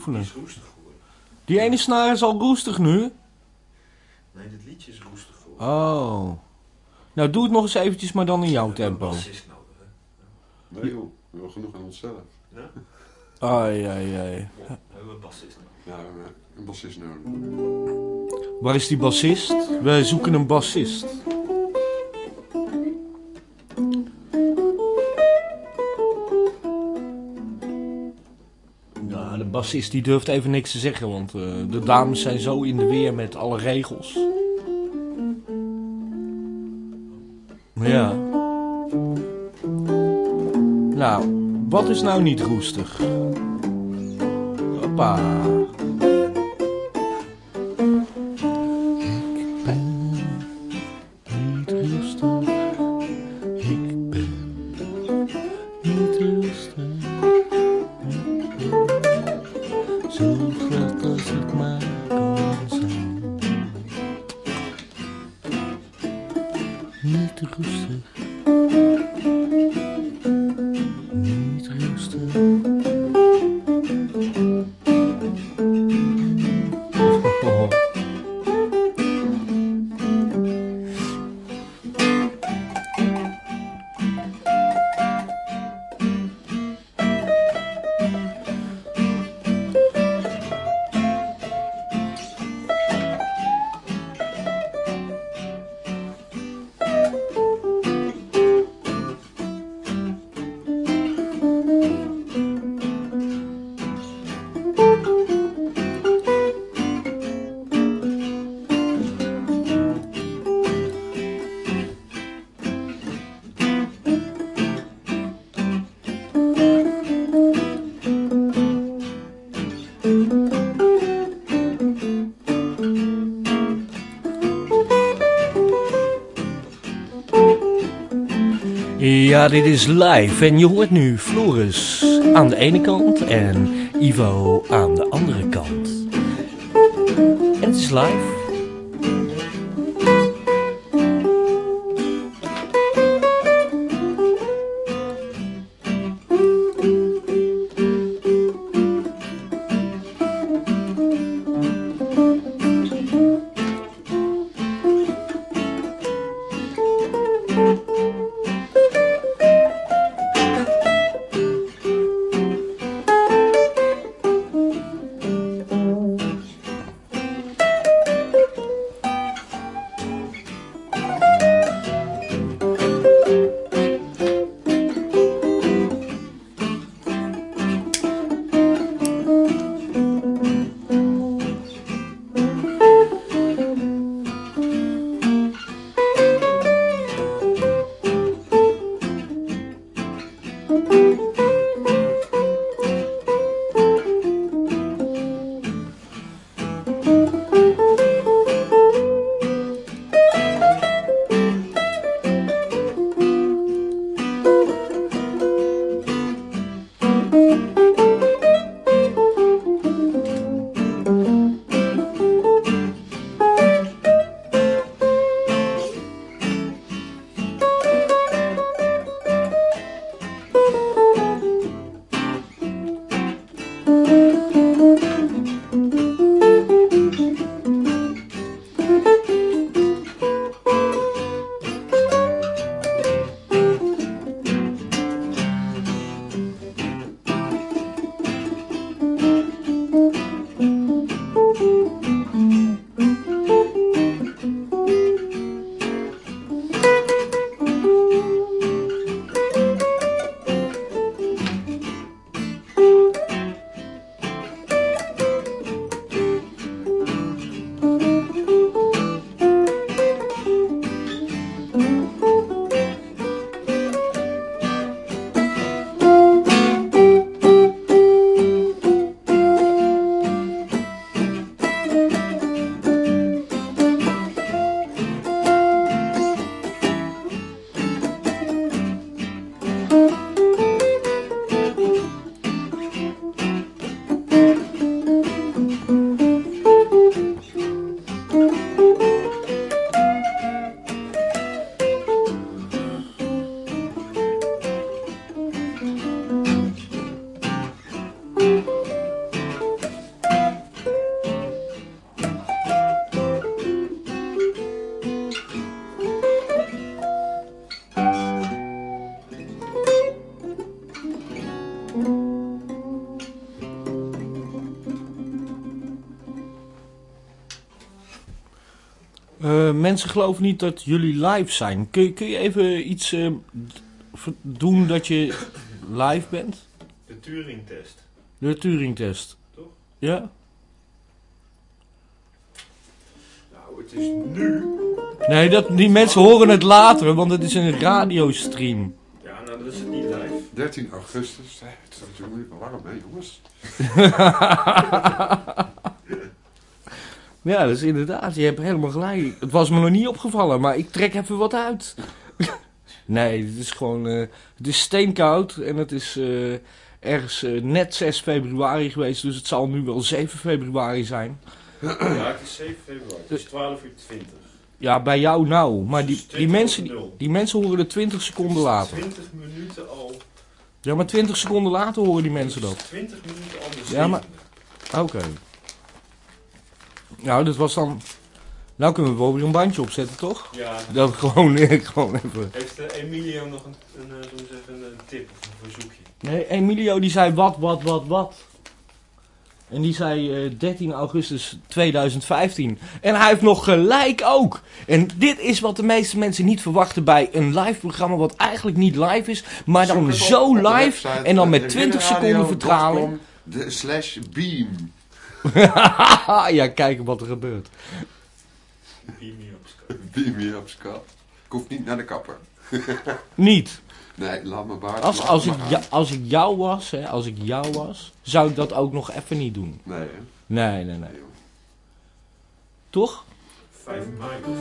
Oefenen, dat is. Die is roestig geworden. Die ene snaar is al roestig nu. Nee, dit liedje is roestig geworden. Oh. Nou, doe het nog eens eventjes, maar dan in jouw We hebben tempo. een bassist nodig, hè. Nee joh, we hebben genoeg aan onszelf. Ja? Ai, ai, ai. We hebben een bassist nodig. Ja, we hebben een bassist nodig. Waar is die bassist? We zoeken een bassist. Bassist die durft even niks te zeggen, want eh, de dames zijn zo in de weer met alle regels. Ja. Nou, wat is nou niet roestig? Hoppa. Ja, dit is live en je hoort nu Floris aan de ene kant en Ivo aan de andere kant. En het is live. Eh, mensen geloven niet dat jullie live zijn. Kun je, kun je even iets eh, doen dat je live bent? De Turing-test. De Turing-test. Toch? Ja? Nou, het is nu. Nee, dat, die mensen horen het later, want het is een radiostream. Ja, nou, dat is het niet live. 13 augustus. Het is natuurlijk wel warm, hè, jongens? Ja, dus inderdaad, je hebt helemaal gelijk. Het was me nog niet opgevallen, maar ik trek even wat uit. nee, het is gewoon... eh, het is steenkoud en het is eh, ergens eh, net 6 februari geweest, dus het zal nu wel 7 februari zijn. Ja, het is 7 februari. Het is 12 uur 20. Ja, bij jou nou, maar die, die, 20 mensen, die, mensen horen het 20 seconden later. 20 minuten al. Ja, maar 20 seconden later horen die mensen dat. 20 minuten al Ja, maar-. Oké. Nou, dat was dan... Nou kunnen we wel weer een bandje opzetten, toch? Ja, Dat gewoon, gewoon even... heeft eh, Emilio nog een, een, eh, zeggen, een tip of een verzoekje? Nee, Emilio die zei wat, wat, wat, wat. En die zei eh, 13 augustus 2015. En hij heeft nog gelijk ook. En dit is wat de meeste mensen niet verwachten bij een live programma wat eigenlijk niet live is. Maar Zoek dan zo live website, en dan eh, met 20 seconden vertraling. De slash beam. ja, kijken wat er gebeurt. Beam me up, Scott. Beam hier op schat. Ik hoef niet naar de kapper. Niet. Nee, laat me baard. Als, als, me ik, ja, als ik jou was, hè, als ik jou was, zou ik dat ook nog even niet doen. Nee, hè? Nee, nee, nee. Nee. Toch? 5 mei of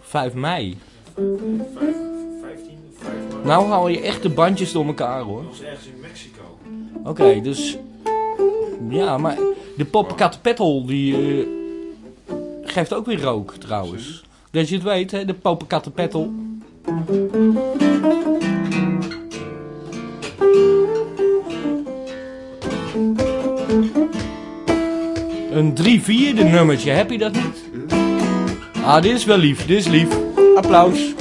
5 mei. 5, 15 of 5 mei. Nou haal je echt de bandjes door elkaar hoor. Dat was ergens in Mexico. Oké, dus. Ja, maar de poppenkattenpettel die. eh, geeft ook weer rook trouwens. Dat je het weet, hè, de poppenkattenpettel. Een drie vierde nummertje, heb je dat niet? Ah, dit is wel lief, dit is lief. Applaus.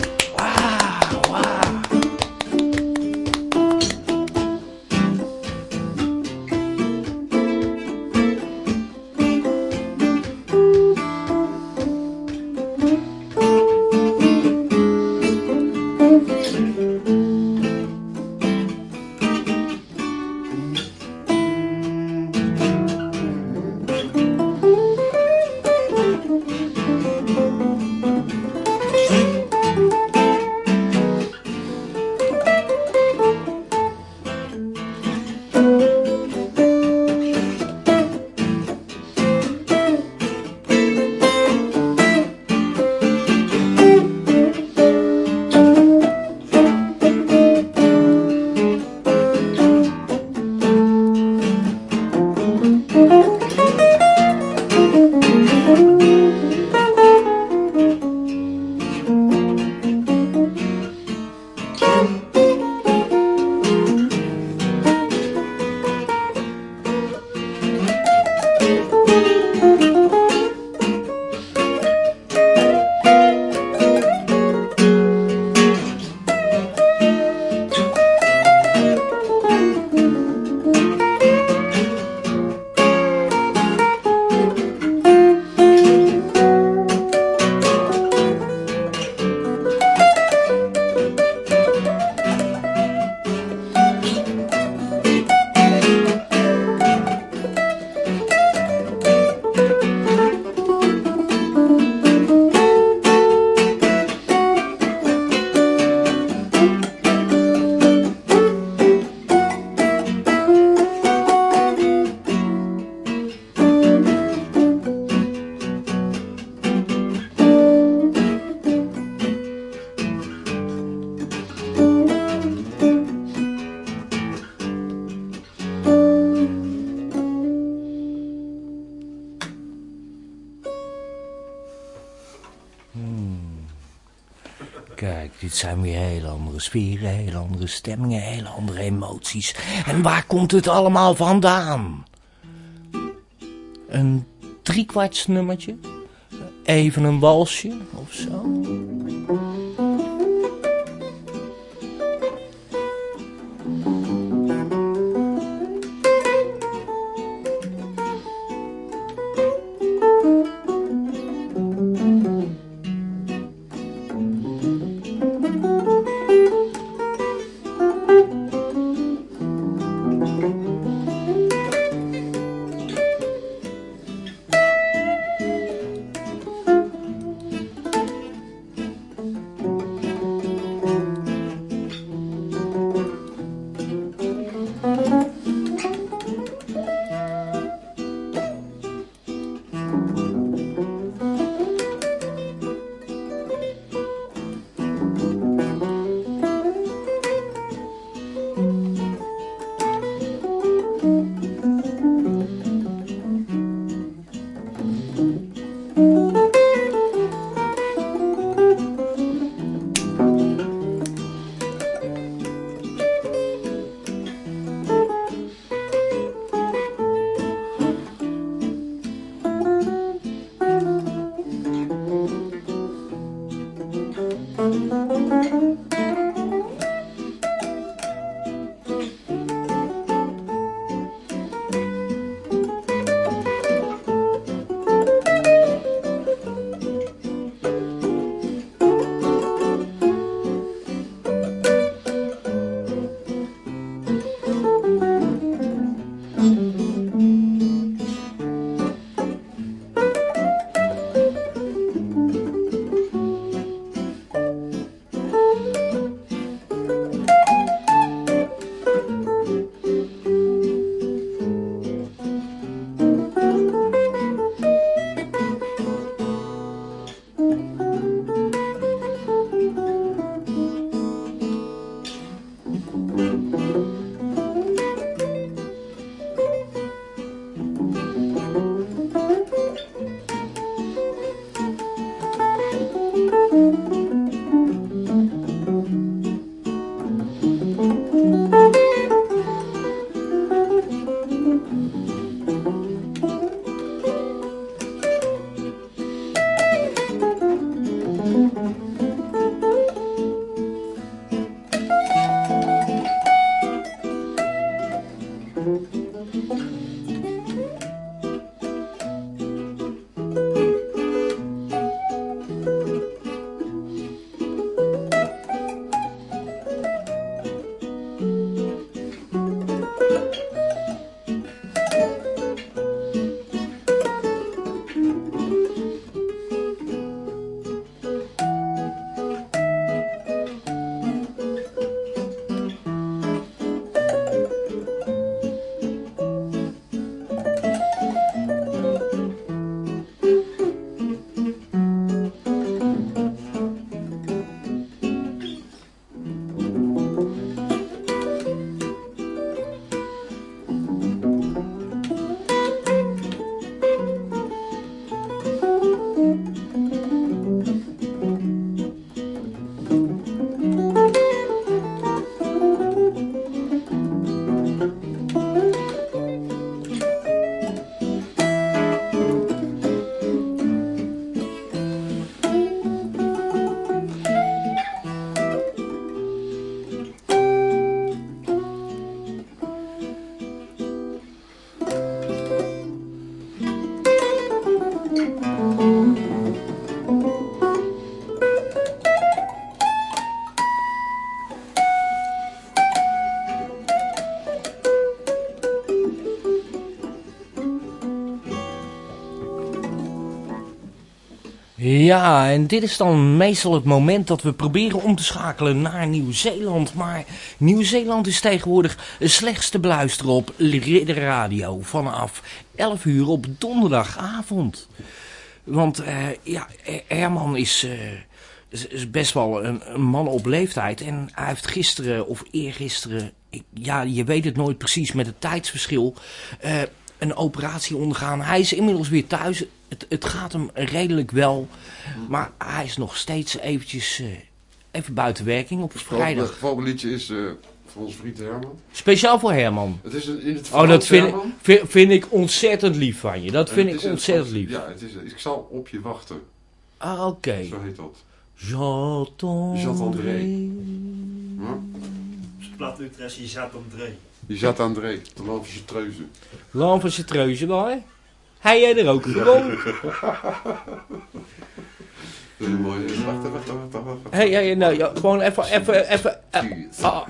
Sferen, hele andere stemmingen, hele andere emoties. En waar komt het allemaal vandaan? Een driekwarts nummertje? Even een walsje of zo? Ja, en dit is dan meestal het moment dat we proberen om te schakelen naar Nieuw-Zeeland. Maar Nieuw-Zeeland is tegenwoordig slechts te beluisteren op Ridder Radio vanaf 11 uur op donderdagavond. Want eh, ja, Herman is, eh, is, is best wel een, man op leeftijd. En hij heeft gisteren of eergisteren, ja, je weet het nooit precies met het tijdsverschil, eh, een operatie ondergaan. Hij is inmiddels weer thuis. Het, het gaat hem redelijk wel. Maar hij is nog steeds eventjes eh, even buiten werking op Het vrijdag. voorbeeldliedje is eh voor onze vriend Herman. Speciaal voor Herman. Het is een- in het Oh, dat vind ik, Herman. vind, vind ik ontzettend lief van je. Dat vind het ik het ontzettend lief. Ja, het is, ik zal op je wachten. Ah, oké. Zo heet dat. J'attendrai. Ja? Plat Utrecht, je zat André, de Treuze. Lamp van Citreuze daar. Hij jij er ook gewoon. Hey, hey, nou, ja, gewoon even, even, even. Ah.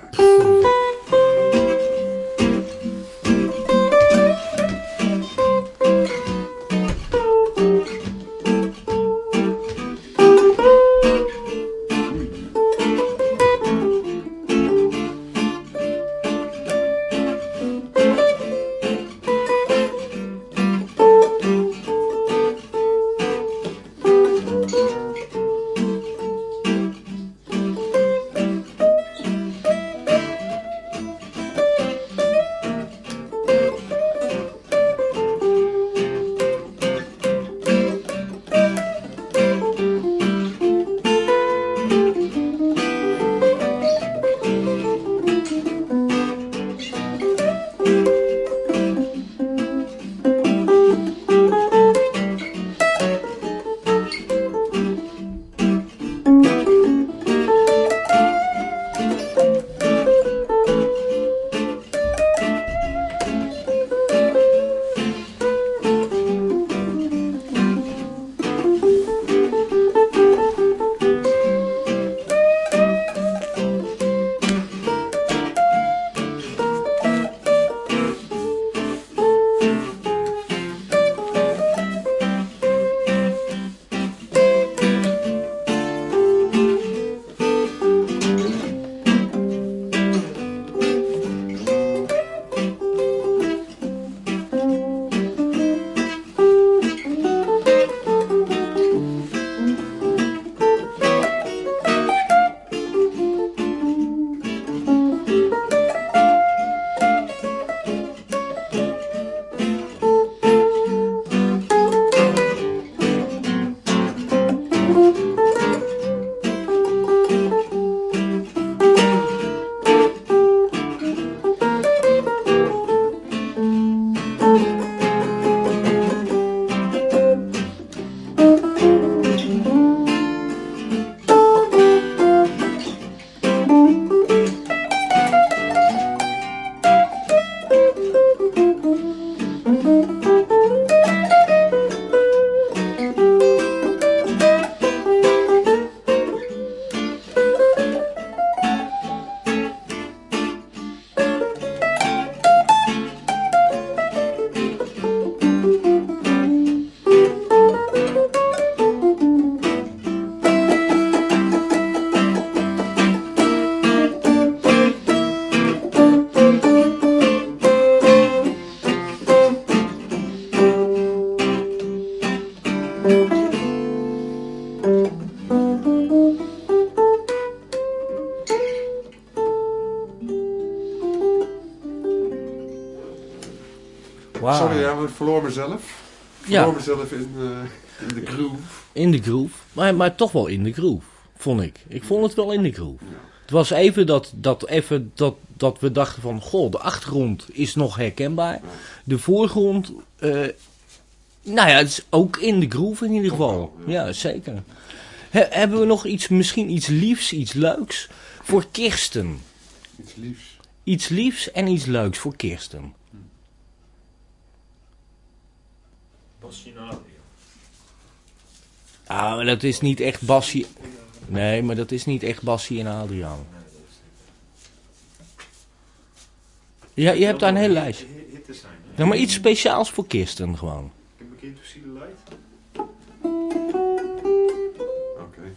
Ik verloor mezelf. Ik Ja. verloor mezelf in, eh, in de groove. In de groove. Maar, maar toch wel in de groove, vond ik. Ik vond het wel in de groove. Ja. Het was even dat, dat, even dat, dat we dachten van... Goh, de achtergrond is nog herkenbaar. De voorgrond... eh, nou ja, het is ook in de groove in ieder Toch geval. wel, ja. ja. zeker. He- hebben we nog iets, misschien iets liefs, iets leuks voor Kirsten? Iets liefs. Iets liefs en iets leuks voor Kirsten. Basje en Adriaan. Ah, maar dat is niet echt Bassie... Nee, maar dat is niet echt Bassie en Adriaan. Ja, je hebt daar een hele lijst. Nou, maar iets speciaals voor Kirsten gewoon. Ik heb een keer To See The Light. Oké.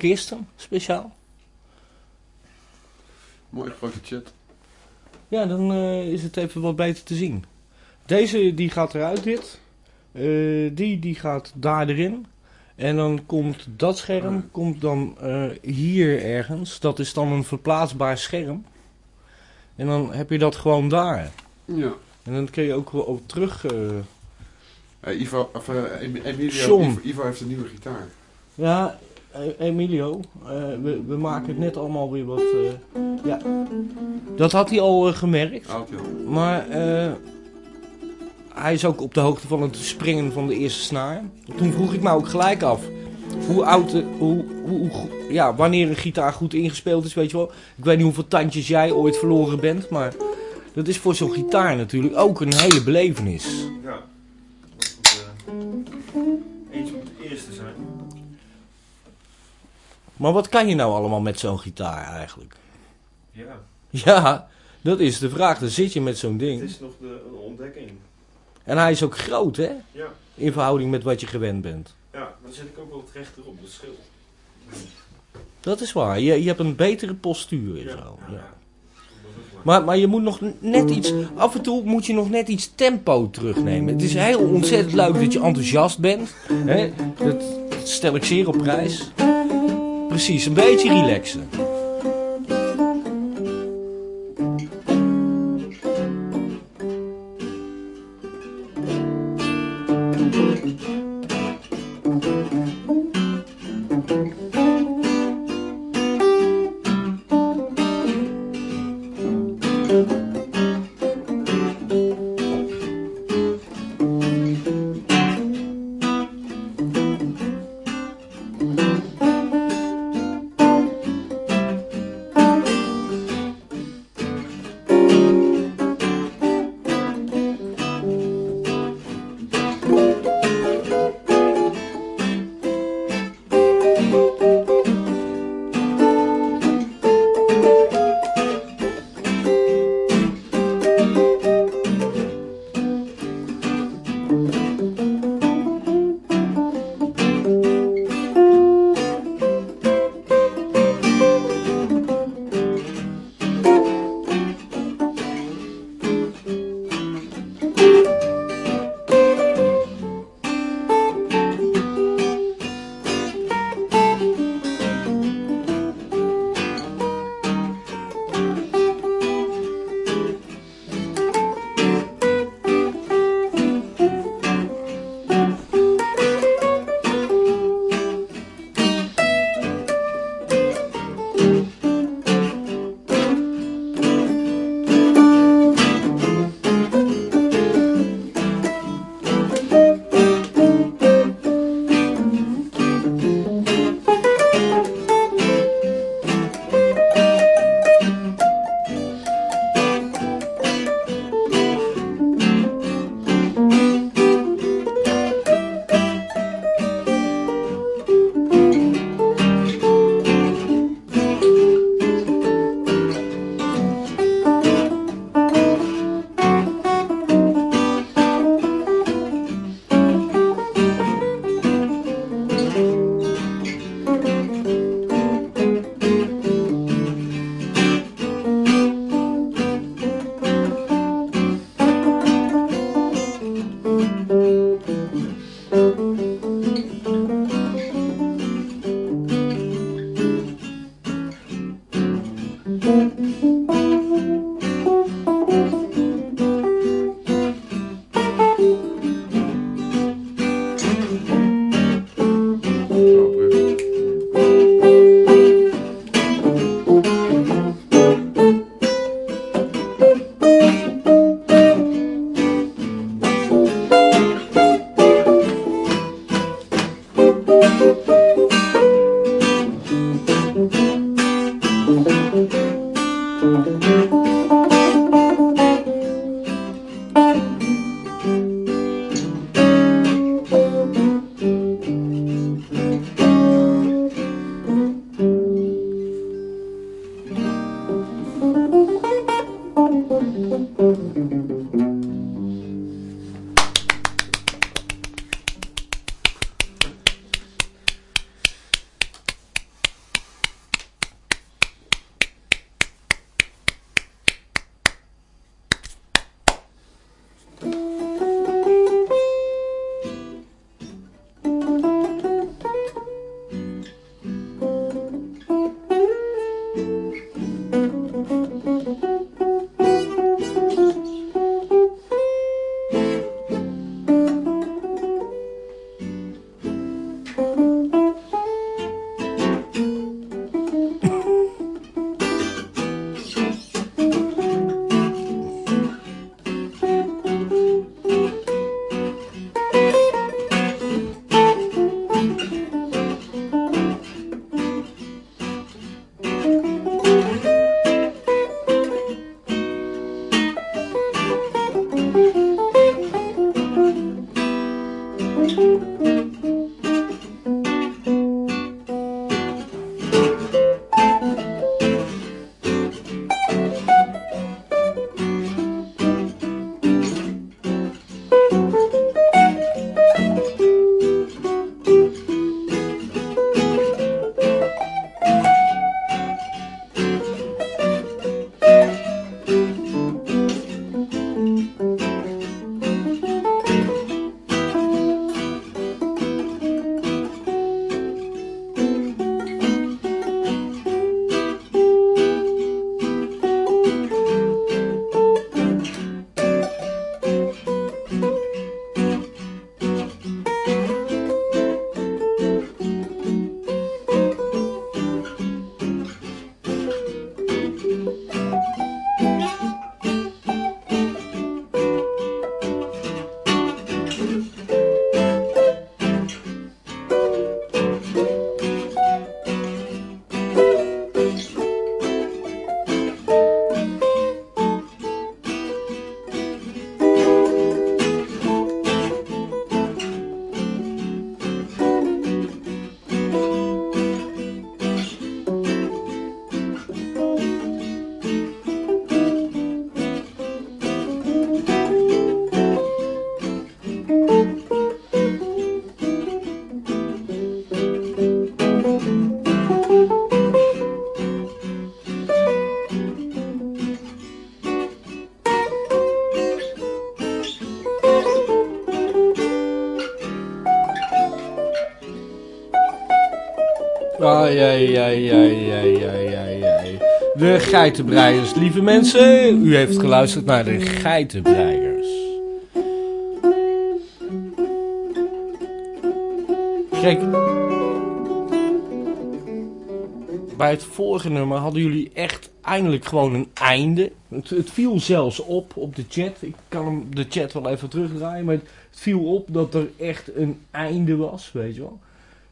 Kirsten, speciaal. Mooie grote chat. Ja, dan eh, is het even wat beter te zien. Deze die gaat eruit, dit. Eh, die, die gaat daar erin. En dan komt dat scherm Ja. komt dan eh, hier ergens. Dat is dan een verplaatsbaar scherm. En dan heb je dat gewoon daar. Ja. En dan kun je ook wel op terug... Ivo, of, Em- Emilio. Ivo, Ivo heeft een nieuwe gitaar. Ja, Emilio, eh, we, we maken het net allemaal weer wat... eh, ja, dat had hij al eh, gemerkt. Joh. Maar hij is ook op de hoogte van het springen van de eerste snaar. Toen vroeg ik me ook gelijk af. Hoe oud, hoe, hoe, ja, wanneer een gitaar goed ingespeeld is, weet je wel. Ik weet niet hoeveel tandjes jij ooit verloren bent, maar Dat is voor zo'n gitaar natuurlijk ook een hele belevenis. Ja. Dat moet, eentje moet de eerste zijn. Maar wat kan je nou allemaal met zo'n gitaar eigenlijk? Ja. Ja, dat is de vraag. Dan zit je met zo'n Het ding. is nog de, een ontdekking. En hij is ook groot, hè? Ja. In verhouding met wat je gewend bent. Ja, dan zit ik ook wel rechter op de schil. Dat is waar. Je, je hebt een betere postuur en zo. Ja. Is waar. Maar, maar je moet nog net iets... Af en toe moet je nog net iets tempo terugnemen. Het is heel ontzettend leuk dat je enthousiast bent. Hè? Dat, dat stel ik zeer op prijs. Precies, een beetje relaxen. Ai. De geitenbreiers, lieve mensen. U heeft geluisterd naar de geitenbreiers. Kijk. Bij het vorige nummer hadden jullie echt eindelijk gewoon een einde. Het, het viel zelfs op op de chat. Ik kan hem de chat wel even terugdraaien. Maar het viel op dat er echt een einde was, weet je wel.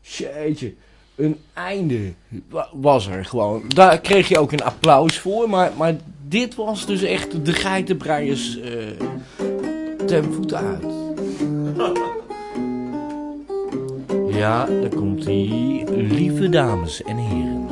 Jeetje, een einde wa- was er gewoon. Daar kreeg je ook een applaus voor. Maar, maar dit was dus echt de geitenbreiers eh ten voeten uit. Ja, daar komt hij. Lieve dames en heren.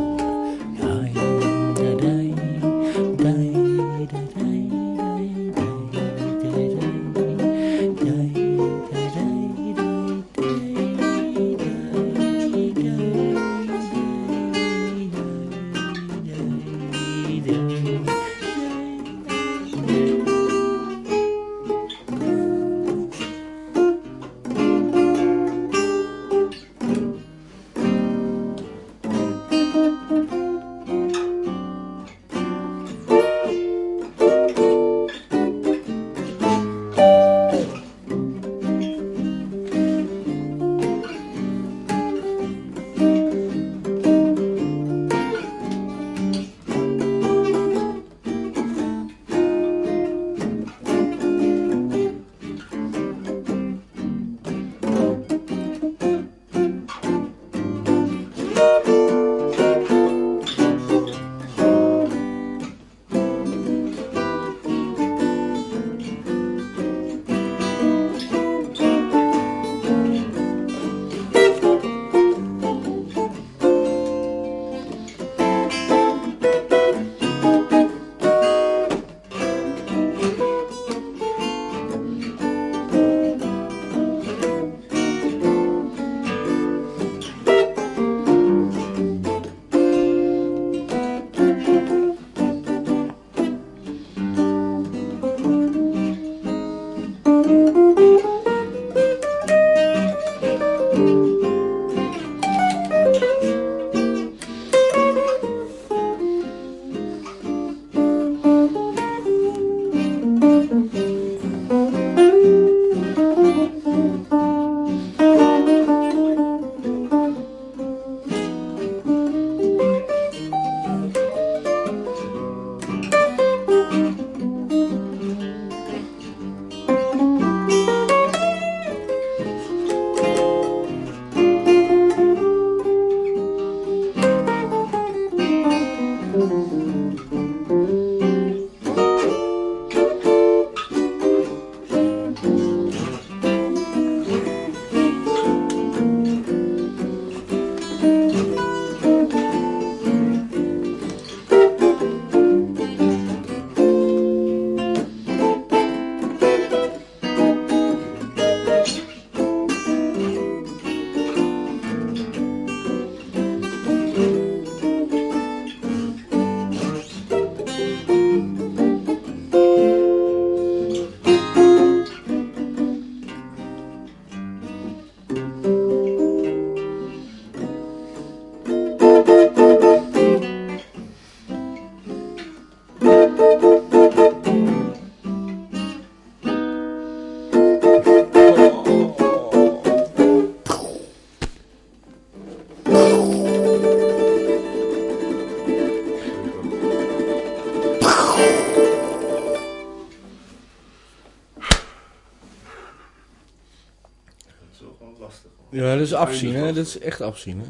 Dat is afzien, hè? Dat is echt afzien, hè?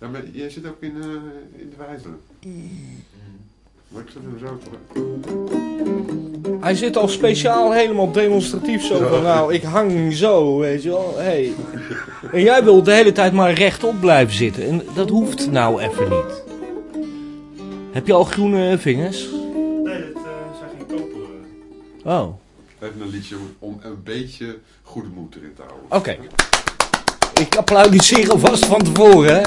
Ja, maar jij zit ook in, eh, in de wijze. Maar ik zet hem zo terug. Hij zit al speciaal helemaal demonstratief zo van, nou, ik hang zo, weet je wel. Hey. En jij wilt de hele tijd maar rechtop blijven zitten. En dat hoeft nou even niet. Heb je al groene vingers? Nee, dit eh, zijn geen koperen. Oh, Even een liedje om, om een beetje goede moed erin te houden. oké. Ik applaudisseer alvast van tevoren, hè.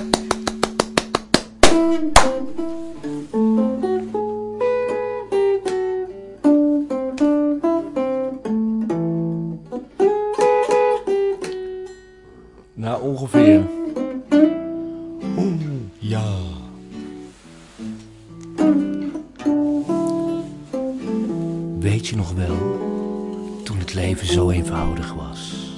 Nou, ongeveer. Ja. Weet je nog wel, toen het leven zo eenvoudig was...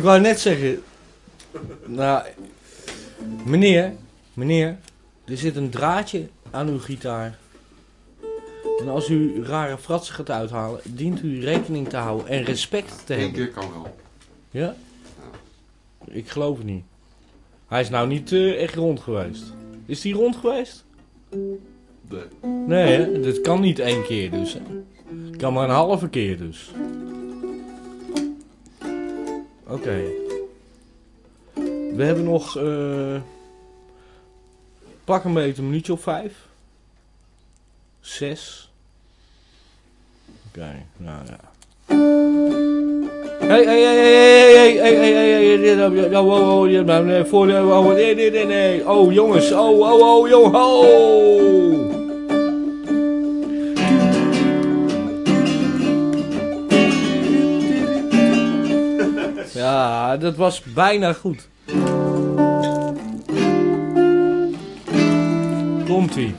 ik wou net zeggen. Nou, meneer, meneer, er zit een draadje aan uw gitaar. En als u rare fratsen gaat uithalen, dient u rekening te houden en respect te Eén hebben. keer kan wel. Ja? Ik geloof het niet. Hij is nou niet eh, echt rond geweest. Is die rond geweest? Nee. Nee, hè? dat kan niet één keer dus. Hè? Het kan maar een halve keer dus. Oké. We hebben nog... eh pak een beetje een minuutje of vijf. Zes. Oké, nou ja. Hey, hey, hey, hey, hey, hey, hey, hey, hey, oh, oh, oh, nou, voor de, oh, nee, oh, jongens, oh, oh, oh, joh, oh. Ja, dat was bijna goed. Komt-ie.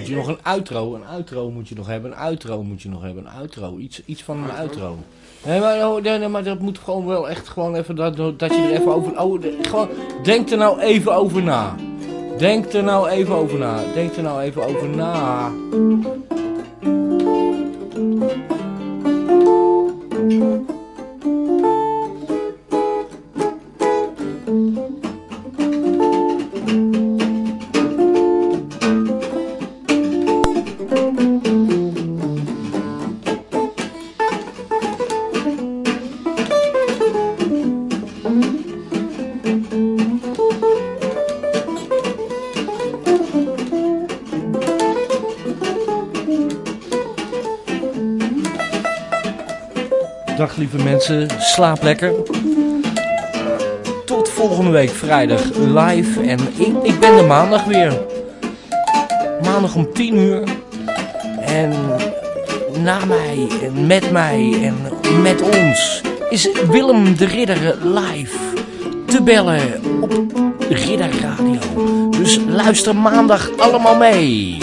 Moet je nog een outro, een outro moet je nog hebben, een outro moet je nog hebben, een outro, iets, iets van een Outro? Nee maar, oh, nee, maar dat moet gewoon wel echt gewoon even, dat, dat je er even over, oh, gewoon, denk er nou even over na. Denk er nou even over na, denk er nou even over na. Slaap lekker. Tot volgende week vrijdag live en ik, ben er maandag weer. Maandag om 10 uur. En na mij en met mij en met ons is Willem de Ridder live te bellen op Ridder Radio. Dus luister maandag allemaal mee.